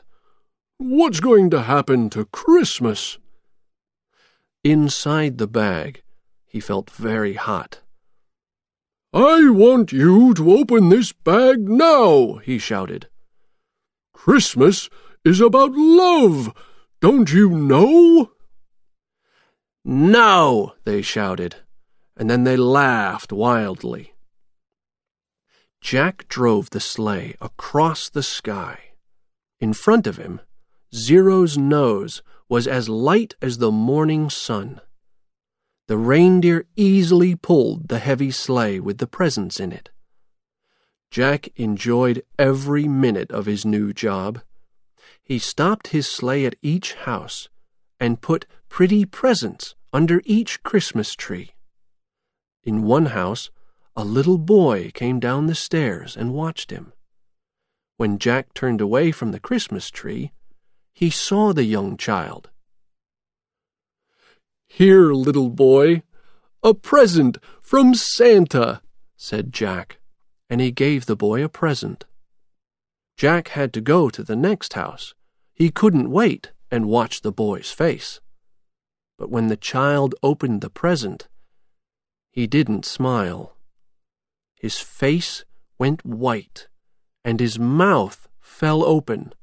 [SPEAKER 2] What's going to happen to Christmas? Inside the bag, he felt very hot. I want you to open this bag now, he shouted. Christmas is about love, don't you know? No, they shouted, and then they laughed wildly. Jack drove the sleigh across the sky. In front of him, Zero's nose was as light as the morning sun. The reindeer easily pulled the heavy sleigh with the presents in it. Jack enjoyed every minute of his new job. He stopped his sleigh at each house and put pretty presents under each Christmas tree. In one house, a little boy came down the stairs and watched him. When Jack turned away from the Christmas tree, he saw the young child here, little boy, a present from Santa, said Jack, and he gave the boy a present. Jack had to go to the next house. He couldn't wait and watch the boy's face. But when the child opened the present, he didn't smile. His face went white, and his mouth fell open.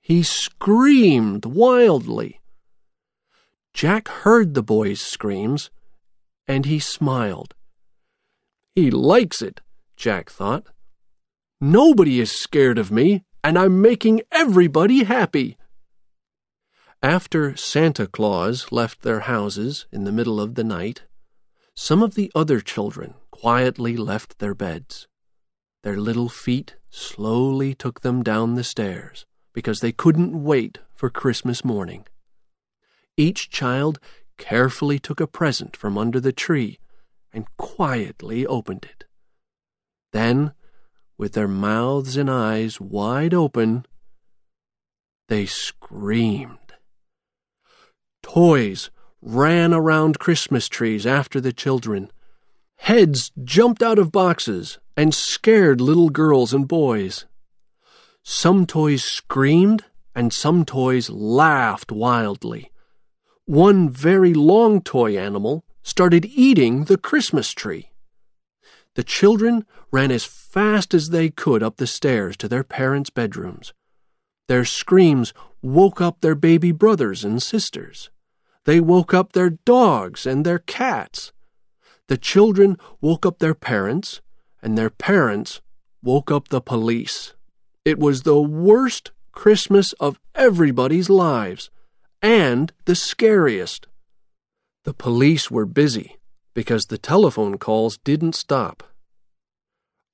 [SPEAKER 2] He screamed wildly. Jack heard the boy's screams, and he smiled. He likes it, Jack thought. Nobody is scared of me, and I'm making everybody happy. After Santa Claus left their houses in the middle of the night, some of the other children quietly left their beds. Their little feet slowly took them down the stairs because they couldn't wait for Christmas morning. Each child carefully took a present from under the tree and quietly opened it. Then, with their mouths and eyes wide open, they screamed. Toys ran around Christmas trees after the children. Heads jumped out of boxes and scared little girls and boys. Some toys screamed and some toys laughed wildly one very long toy animal started eating the Christmas tree. The children ran as fast as they could up the stairs to their parents' bedrooms. Their screams woke up their baby brothers and sisters. They woke up their dogs and their cats. The children woke up their parents, and their parents woke up the police. It was the worst
[SPEAKER 1] Christmas of everybody's lives, and the scariest. The police were busy because the telephone calls didn't stop.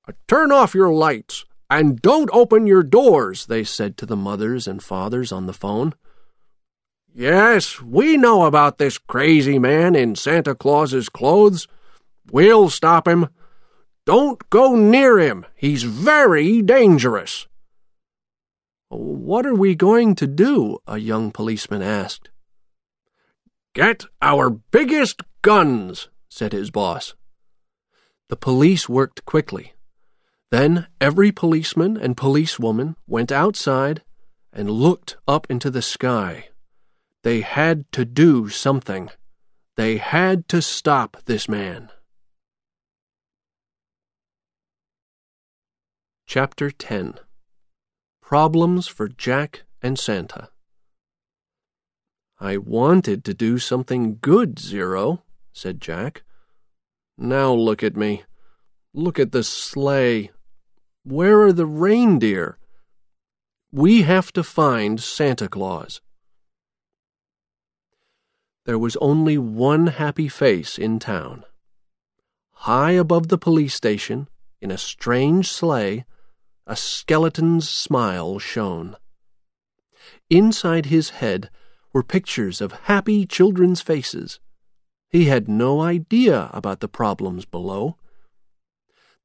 [SPEAKER 2] Uh, turn off your lights and don't open your doors, they said to the mothers and fathers on the phone. Yes, we know about this crazy man in Santa Claus's clothes. We'll stop him. Don't go near him. He's very dangerous.
[SPEAKER 1] What are we going to do? a young policeman asked.
[SPEAKER 2] Get our biggest guns, said his boss.
[SPEAKER 1] The police worked quickly. Then every policeman and policewoman went outside and looked up into the sky. They had to do something. They had to stop this man. Chapter 10 Problems for Jack and Santa. I wanted to do something good, Zero, said Jack. Now look at me. Look at the sleigh. Where are the reindeer? We have to find Santa Claus. There was only one happy face in town. High above the police station, in a strange sleigh, a skeleton's smile shone. Inside his head were pictures of happy children's faces. He had no idea about the problems below.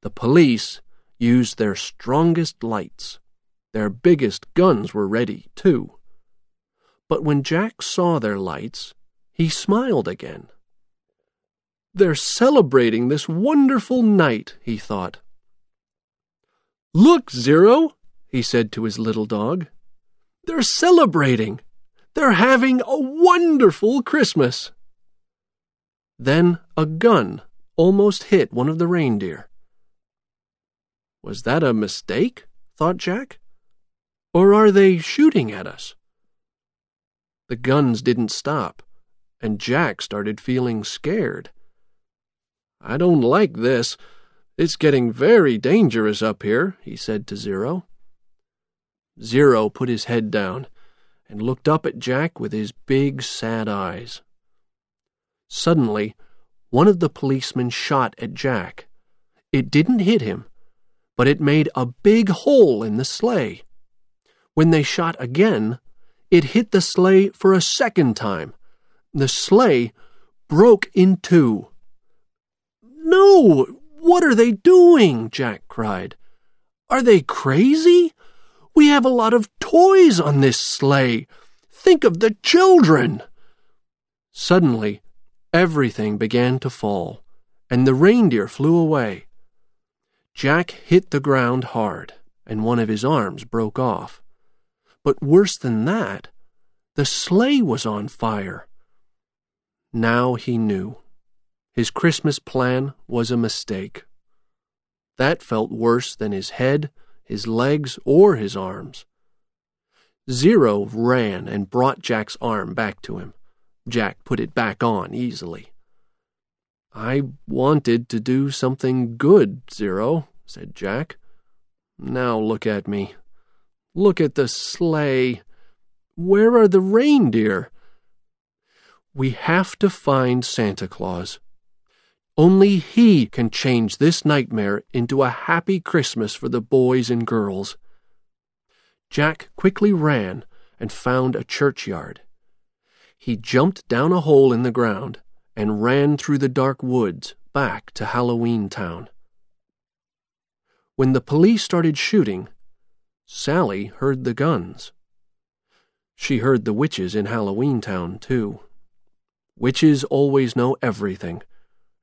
[SPEAKER 1] The police used their strongest lights. Their biggest guns were ready, too. But when Jack saw their lights, he smiled again. They're celebrating this wonderful night, he thought. Look, Zero, he said to his little dog. They're celebrating. They're having a wonderful Christmas. Then a gun almost hit one of the reindeer. Was that a mistake? thought Jack. Or are they shooting at us? The guns didn't stop and Jack started feeling scared. I don't like this. It's getting very dangerous up here, he said to Zero. Zero put his head down and looked up at Jack with his big, sad eyes. Suddenly, one of the policemen shot at Jack. It didn't hit him, but it made a big hole in the sleigh. When they shot again, it hit the sleigh for a second time the sleigh broke in two. No! What are they doing? Jack cried. Are they crazy? We have a lot of toys on this sleigh. Think of the children. Suddenly, everything began to fall, and the reindeer flew away. Jack hit the ground hard, and one of his arms broke off. But worse than that, the sleigh was on fire. Now he knew. His Christmas plan was a mistake. That felt worse than his head, his legs, or his arms. Zero ran and brought Jack's arm back to him. Jack put it back on easily. I wanted to do something good, Zero, said Jack. Now look at me. Look at the sleigh. Where are the reindeer? We have to find Santa Claus. Only he can change this nightmare into a happy Christmas for the boys and girls. Jack quickly ran and found a churchyard. He jumped down a hole in the ground and ran through the dark woods back to Halloween Town. When the police started shooting, Sally heard the guns. She heard the witches in Halloween Town, too. Witches always know everything,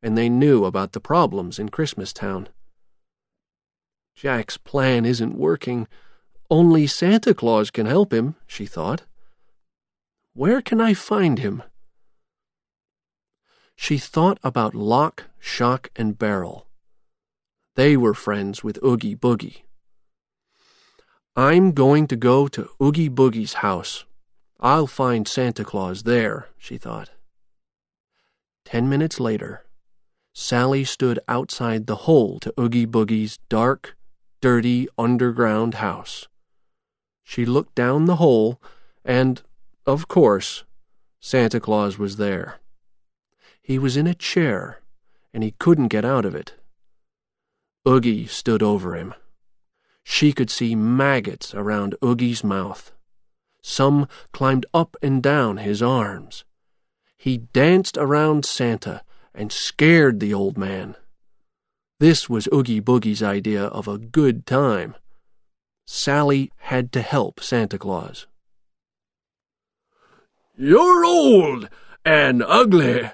[SPEAKER 1] and they knew about the problems in Christmas Town. Jack's plan isn't working. Only Santa Claus can help him, she thought. Where can I find him? She thought about Lock, Shock, and Barrel. They were friends with Oogie Boogie. I'm going to go to Oogie Boogie's house. I'll find Santa Claus there, she thought. Ten minutes later, Sally stood outside the hole to Oogie Boogie's dark, dirty underground house. She looked down the hole, and, of course, Santa Claus was there. He was in a chair, and he couldn't get out of it. Oogie stood over him. She could see maggots around Oogie's mouth. Some climbed up and down his arms. He danced around Santa and scared the old man. This was Oogie Boogie's idea of a good time. Sally had to help Santa Claus.
[SPEAKER 2] You're old and ugly,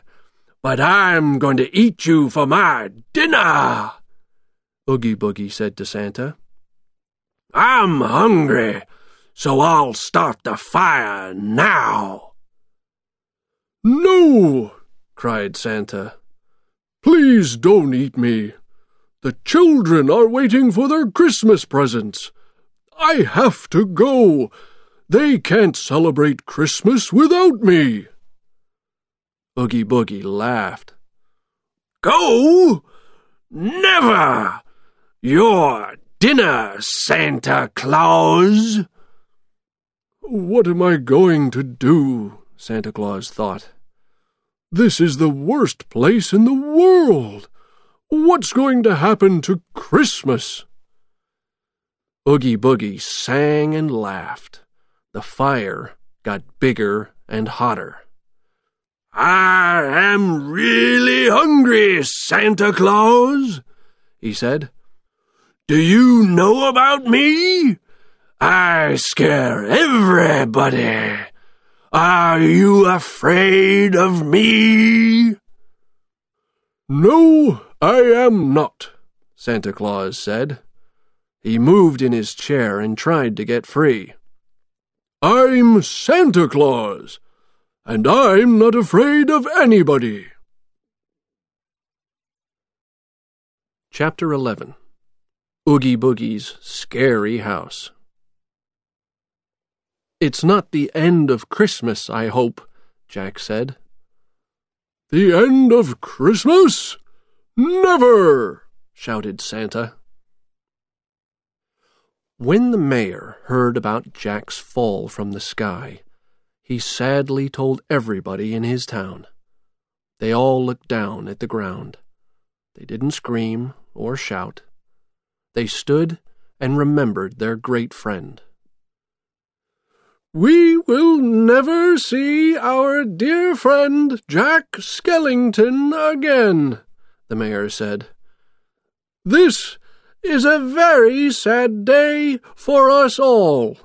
[SPEAKER 2] but I'm going to eat you for my dinner, Oogie Boogie said to Santa. I'm hungry, so I'll start the fire now. No, cried Santa. Please don't eat me. The children are waiting for their Christmas presents. I have to go. They can't celebrate Christmas without me. Oogie Boogie laughed. Go? Never! Your dinner, Santa Claus! What am I going to do? Santa Claus thought. This is the worst place in the world. What's going to happen to Christmas? Oogie Boogie sang and laughed. The fire got bigger and hotter. I am really hungry, Santa Claus, he said. Do you know about me? I scare everybody. Are you afraid of me? No, I am not, Santa Claus said. He moved in his chair and tried to get free. I'm Santa Claus, and I'm not afraid of anybody.
[SPEAKER 1] Chapter 11 Oogie Boogie's Scary House It's not the end of Christmas, I hope, Jack said.
[SPEAKER 2] The end of Christmas? Never! shouted Santa.
[SPEAKER 1] When the mayor heard about Jack's fall from the sky, he sadly told everybody in his town. They all looked down at the ground. They didn't scream or shout. They stood and remembered their great friend.
[SPEAKER 2] We will never see our dear friend Jack Skellington again, the mayor said. This is a very sad day for us all.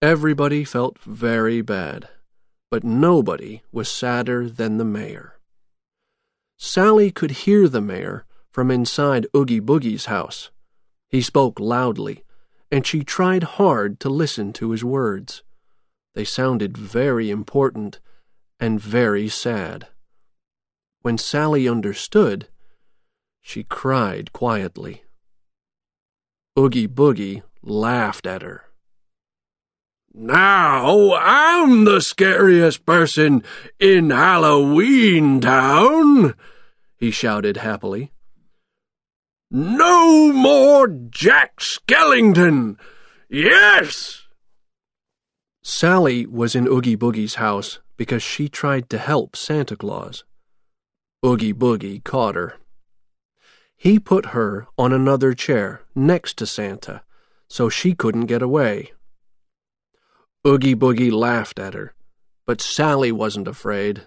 [SPEAKER 1] Everybody felt very bad, but nobody was sadder than the mayor. Sally could hear the mayor from inside Oogie Boogie's house. He spoke loudly and she tried hard to listen to his words. They sounded very important and very sad. When Sally understood, she cried quietly. Oogie Boogie laughed at her.
[SPEAKER 2] Now I'm the scariest person in Halloween Town, he shouted happily. No more Jack Skellington! Yes!
[SPEAKER 1] Sally was in Oogie Boogie's house because she tried to help Santa Claus. Oogie Boogie caught her. He put her on another chair next to Santa so she couldn't get away. Oogie Boogie laughed at her, but Sally wasn't afraid.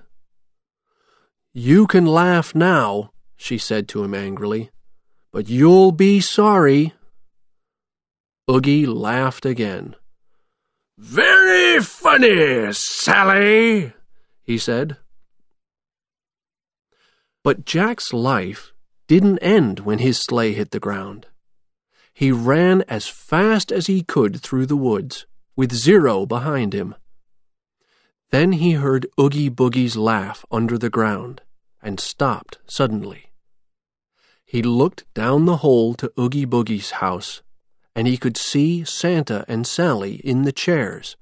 [SPEAKER 1] You can laugh now, she said to him angrily but you'll be sorry. Oogie laughed again.
[SPEAKER 2] Very funny, Sally, he said.
[SPEAKER 1] But Jack's life didn't end when his sleigh hit the ground. He ran as fast as he could through the woods, with Zero behind him. Then he heard Oogie Boogie's laugh under the ground and stopped suddenly. He looked down the hole to Oogie Boogie's house, and he could see Santa and Sally in the chairs,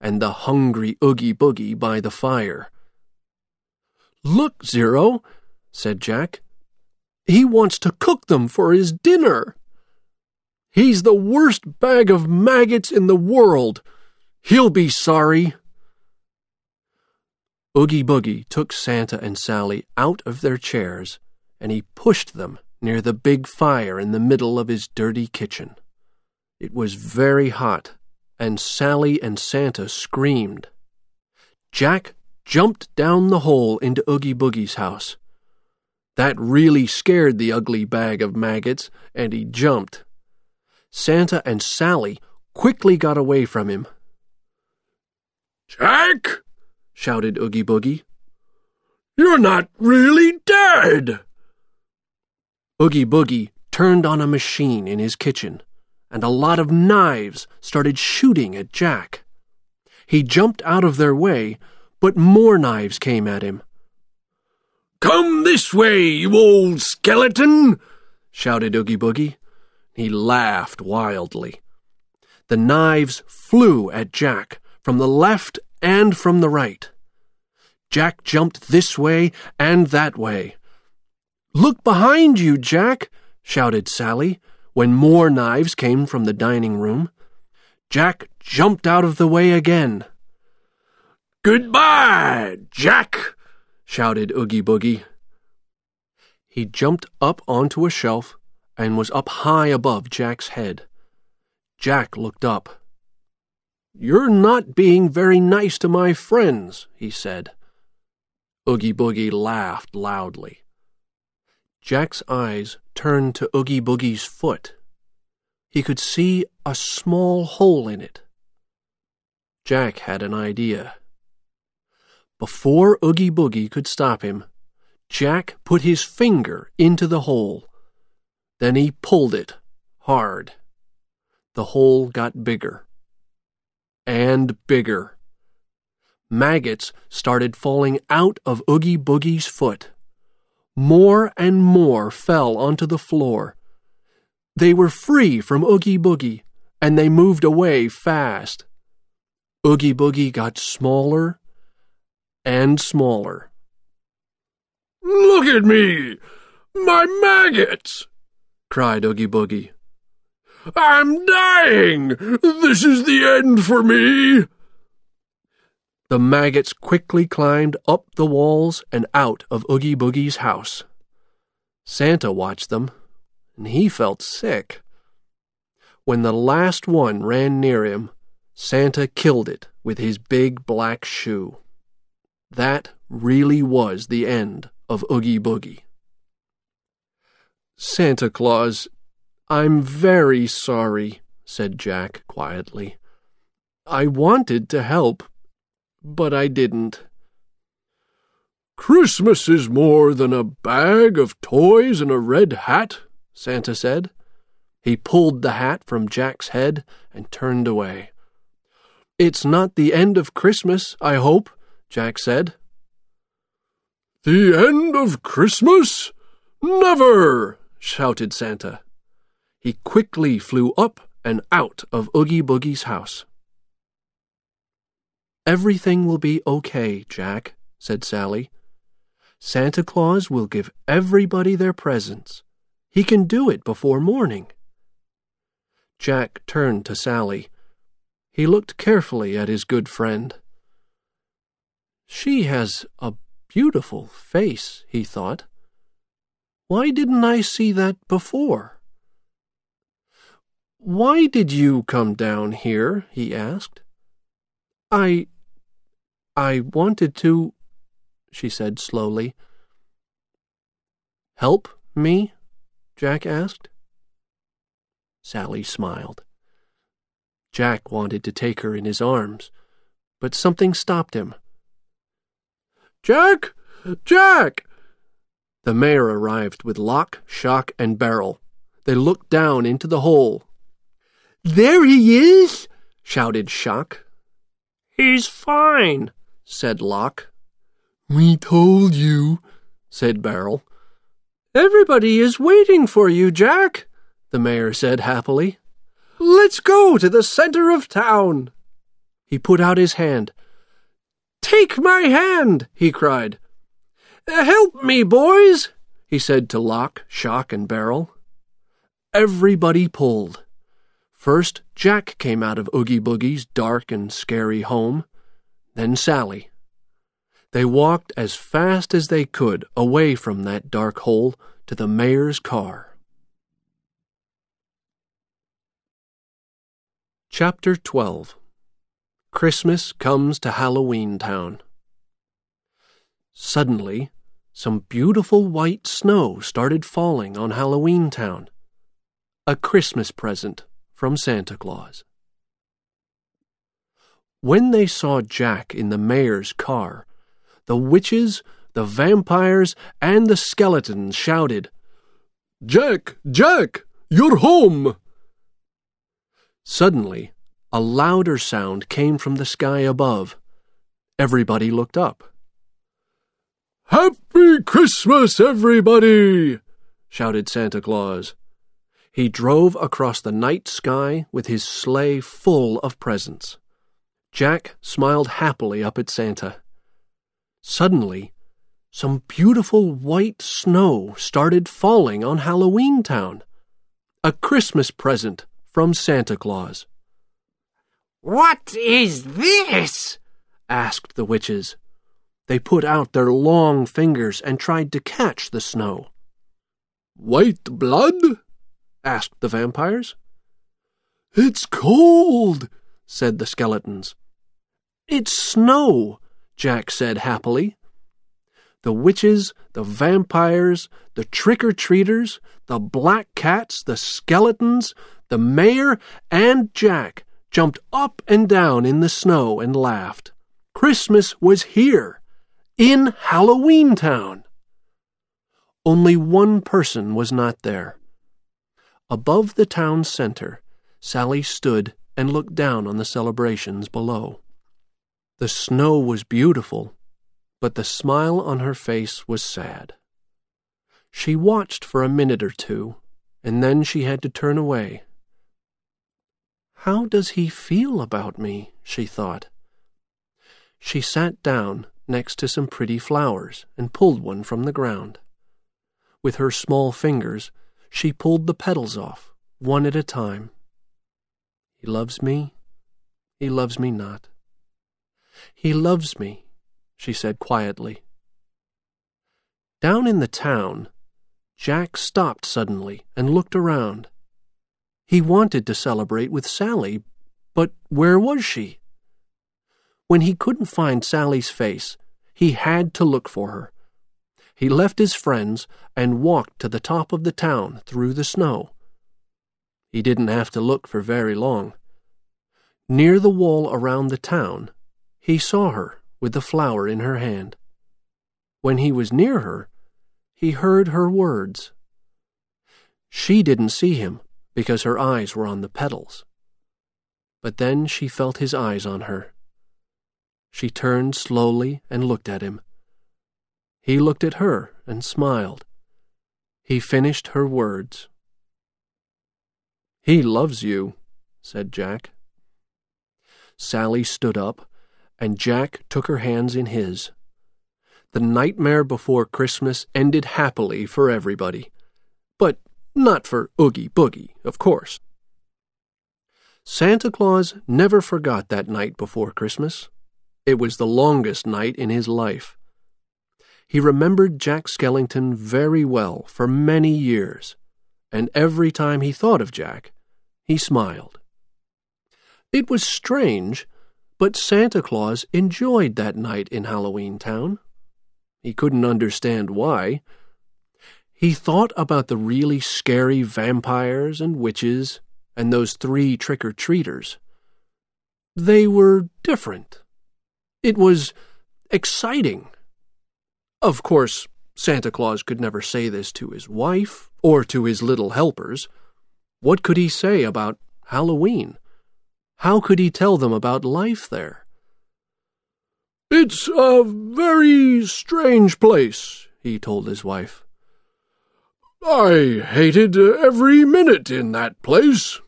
[SPEAKER 1] and the hungry Oogie Boogie by the fire. Look, Zero, said Jack. He wants to cook them for his dinner.
[SPEAKER 2] He's the worst bag of maggots in the world. He'll be sorry.
[SPEAKER 1] Oogie Boogie took Santa and Sally out of their chairs and he pushed them near the big fire in the middle of his dirty kitchen. It was very hot, and Sally and Santa screamed. Jack jumped down the hole into Oogie Boogie's house. That really scared the ugly bag of maggots, and he jumped. Santa and Sally quickly got away from him.
[SPEAKER 2] Jack!
[SPEAKER 1] shouted Oogie Boogie.
[SPEAKER 2] You're not really dead!
[SPEAKER 1] Oogie Boogie turned on a machine in his kitchen, and a lot of knives started shooting at Jack. He jumped out of their way, but more knives came at him.
[SPEAKER 2] Come this way, you old skeleton!
[SPEAKER 1] shouted Oogie Boogie. He laughed wildly. The knives flew at Jack from the left and from the right. Jack jumped this way and that way. Look behind you, Jack, shouted Sally, when more knives came from the dining room. Jack jumped out of the way again.
[SPEAKER 2] Goodbye, Jack,
[SPEAKER 1] shouted Oogie Boogie. He jumped up onto a shelf and was up high above Jack's head. Jack looked up. You're not being very nice to my friends, he said. Oogie Boogie laughed loudly. Jack's eyes turned to Oogie Boogie's foot. He could see a small hole in it. Jack had an idea. Before Oogie Boogie could stop him, Jack put his finger into the hole. Then he pulled it hard. The hole got bigger and bigger. Maggots started falling out of Oogie Boogie's foot. More and more fell onto the floor. They were free from Oogie Boogie, and they moved away fast. Oogie Boogie got smaller and smaller.
[SPEAKER 2] Look at me! My maggots!
[SPEAKER 1] cried Oogie Boogie.
[SPEAKER 2] I'm dying! This is the end for me!
[SPEAKER 1] The maggots quickly climbed up the walls and out of Oogie Boogie's house. Santa watched them, and he felt sick. When the last one ran near him, Santa killed it with his big black shoe. That really was the end of Oogie Boogie. Santa Claus I'm very sorry, said Jack quietly. I wanted to help, but I didn't.
[SPEAKER 2] Christmas is more than a bag of toys and a red hat, Santa said.
[SPEAKER 1] He pulled the hat from Jack's head and turned away. It's not the end of Christmas, I hope, Jack said.
[SPEAKER 2] The end of Christmas? Never! shouted Santa
[SPEAKER 1] he quickly flew up and out of Oogie Boogie's house. Everything will be okay, Jack, said Sally. Santa Claus will give everybody their presents. He can do it before morning. Jack turned to Sally. He looked carefully at his good friend. She has a beautiful face, he thought. Why didn't I see that before? Why did you come down here? he asked. I. I wanted to, she said slowly. Help me? Jack asked. Sally smiled. Jack wanted to take her in his arms, but something stopped him.
[SPEAKER 2] Jack! Jack!
[SPEAKER 1] The mayor arrived with lock, shock, and barrel. They looked down into the hole
[SPEAKER 3] there he is!
[SPEAKER 1] shouted Shock.
[SPEAKER 3] He's fine,
[SPEAKER 1] said Lock.
[SPEAKER 2] We told you,
[SPEAKER 1] said Barrel.
[SPEAKER 3] Everybody is waiting for you, Jack,
[SPEAKER 1] the mayor said happily.
[SPEAKER 3] Let's go to the center of town.
[SPEAKER 1] He put out his hand.
[SPEAKER 3] Take my hand, he cried. Help me, boys, he said to Lock, Shock, and Barrel.
[SPEAKER 1] Everybody pulled. First, Jack came out of Oogie Boogie's dark and scary home, then Sally. They walked as fast as they could away from that dark hole to the mayor's car. Chapter 12 Christmas Comes to Halloween Town. Suddenly, some beautiful white snow started falling on Halloween Town. A Christmas present from Santa Claus. When they saw Jack in the mayor's car, the witches, the vampires, and the skeletons shouted,
[SPEAKER 2] Jack, Jack, you're home!
[SPEAKER 1] Suddenly, a louder sound came from the sky above. Everybody looked up.
[SPEAKER 2] Happy Christmas, everybody! shouted Santa Claus.
[SPEAKER 1] He drove across the night sky with his sleigh full of presents. Jack smiled happily up at Santa. Suddenly, some beautiful white snow started falling on Halloween Town. A Christmas present from Santa Claus.
[SPEAKER 3] What is this?
[SPEAKER 1] asked the witches. They put out their long fingers and tried to catch the snow.
[SPEAKER 2] White blood?
[SPEAKER 1] asked the vampires.
[SPEAKER 2] It's cold,
[SPEAKER 1] said the skeletons. It's snow, Jack said happily. The witches, the vampires, the trick or treaters, the black cats, the skeletons, the mayor, and Jack jumped up and down in the snow and laughed. Christmas was here, in Halloween Town. Only one person was not there. Above the town center, Sally stood and looked down on the celebrations below. The snow was beautiful, but the smile on her face was sad. She watched for a minute or two, and then she had to turn away. How does he feel about me? she thought. She sat down next to some pretty flowers and pulled one from the ground. With her small fingers, she pulled the petals off, one at a time. He loves me, he loves me not. He loves me, she said quietly. Down in the town, Jack stopped suddenly and looked around. He wanted to celebrate with Sally, but where was she? When he couldn't find Sally's face, he had to look for her. He left his friends and walked to the top of the town through the snow. He didn't have to look for very long. Near the wall around the town, he saw her with the flower in her hand. When he was near her, he heard her words. She didn't see him because her eyes were on the petals. But then she felt his eyes on her. She turned slowly and looked at him. He looked at her and smiled. He finished her words. He loves you, said Jack. Sally stood up and Jack took her hands in his. The nightmare before Christmas ended happily for everybody. But not for Oogie Boogie, of course. Santa Claus never forgot that night before Christmas. It was the longest night in his life. He remembered Jack Skellington very well for many years, and every time he thought of Jack, he smiled. It was strange but Santa Claus enjoyed that night in Halloween Town. He couldn't understand why. He thought about the really scary vampires and witches and those three trick or treaters. They were different. It was exciting. Of course, Santa Claus could never say this to his wife or to his little helpers. What could he say about Halloween? How could he tell them about life there?
[SPEAKER 2] It's a very strange place, he told his wife. I hated every minute in that place,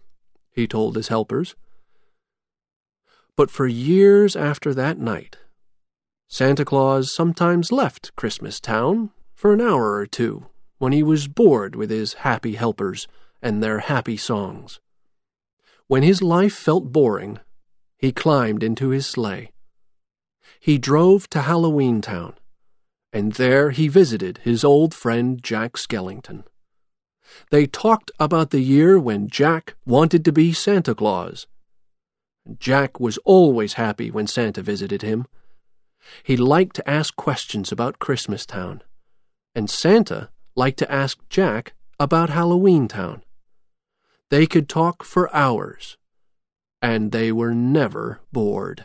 [SPEAKER 2] he told his helpers.
[SPEAKER 1] But for years after that night, Santa Claus sometimes left Christmas Town for an hour or two when he was bored with his happy helpers and their happy songs. When his life felt boring, he climbed into his sleigh. He drove to Halloween Town, and there he visited his old friend Jack Skellington. They talked about the year when Jack wanted to be Santa Claus. Jack was always happy when Santa visited him. He liked to ask questions about Christmas Town, and Santa liked to ask Jack about Halloween Town. They could talk for hours, and they were never bored.